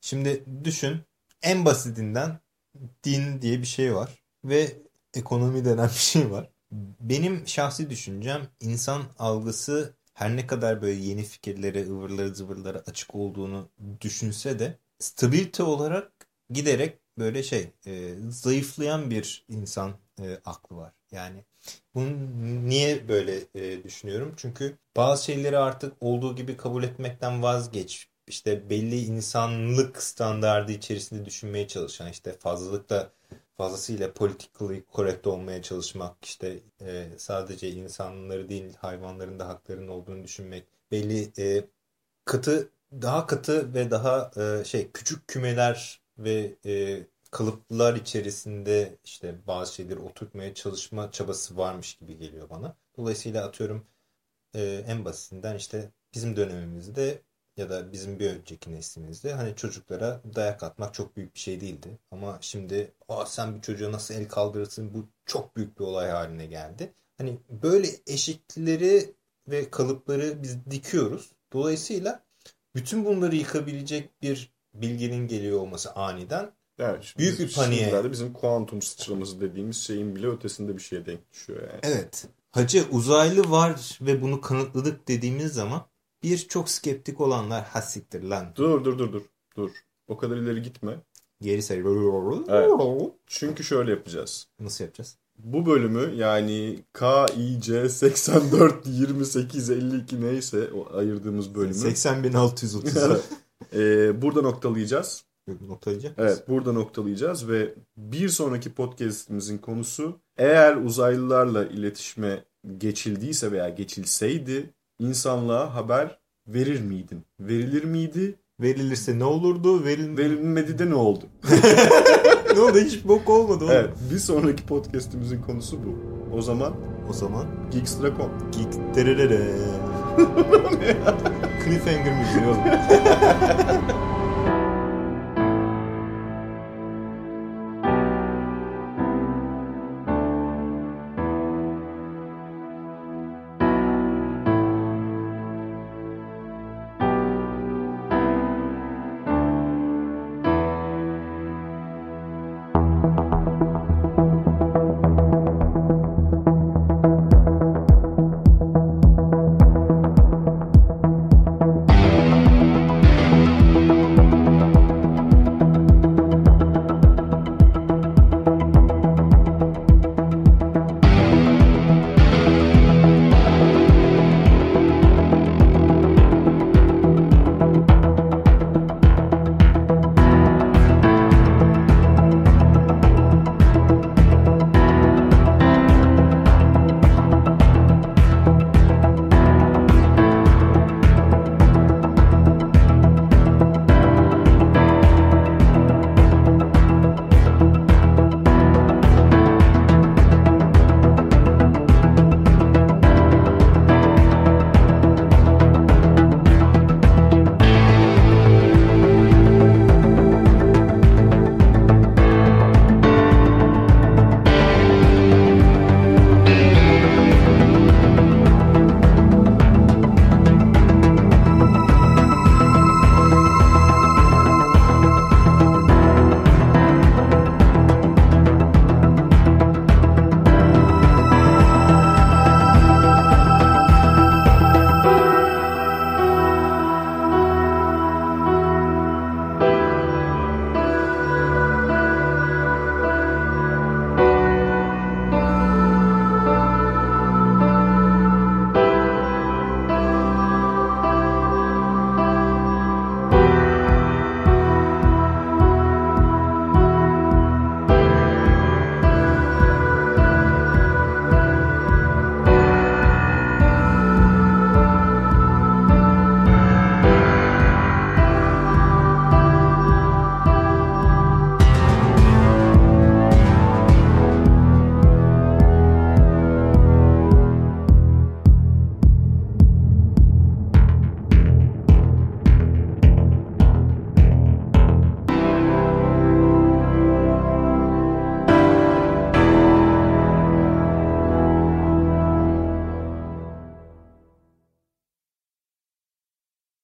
Şimdi düşün en basitinden din diye bir şey var ve ekonomi denen bir şey var. Benim şahsi düşüncem insan algısı her ne kadar böyle yeni fikirlere, ıvırları zıvırlara açık olduğunu düşünse de stabilite olarak giderek böyle şey e, zayıflayan bir insan e, aklı var. Yani bunu niye böyle e, düşünüyorum? Çünkü bazı şeyleri artık olduğu gibi kabul etmekten vazgeç. İşte belli insanlık standardı içerisinde düşünmeye çalışan işte fazlalıkla fazlasıyla politically correct olmaya çalışmak işte e, sadece insanları değil hayvanların da haklarının olduğunu düşünmek belli e, katı daha katı ve daha e, şey küçük kümeler ve e, kalıplar içerisinde işte bazı şeyleri oturtmaya çalışma çabası varmış gibi geliyor bana. Dolayısıyla atıyorum e, en basitinden işte bizim dönemimizde ya da bizim bir önceki neslimizde hani çocuklara dayak atmak çok büyük bir şey değildi. Ama şimdi Aa, sen bir çocuğa nasıl el kaldırırsın bu çok büyük bir olay haline geldi. Hani böyle eşikleri ve kalıpları biz dikiyoruz. Dolayısıyla bütün bunları yıkabilecek bir bilginin geliyor olması aniden Evet, Büyük bir paniğe. bizim kuantum sıçraması dediğimiz şeyin bile ötesinde bir şeye denk düşüyor yani. Evet. Hacı uzaylı var ve bunu kanıtladık dediğimiz zaman bir çok skeptik olanlar ha siktir lan Dur dur dur dur. Dur. O kadar ileri gitme. geri sayıyor. Evet. Çünkü şöyle yapacağız. Nasıl yapacağız? Bu bölümü yani KIC 84 28 52 neyse o ayırdığımız bölümü 80.630. *laughs* e, burada noktalayacağız. Noktalayacak Evet burada noktalayacağız ve bir sonraki podcastimizin konusu eğer uzaylılarla iletişime geçildiyse veya geçilseydi insanlığa haber verir miydin? Verilir miydi? Verilirse ne olurdu? Verilmedi. Verilmedi de ne oldu? *laughs* ne oldu? Hiç bok olmadı oğlum. Evet bir sonraki podcastimizin konusu bu. O zaman O zaman Geekstra.com. geek tererere. *laughs* Cliffhanger müziği oğlum. *laughs*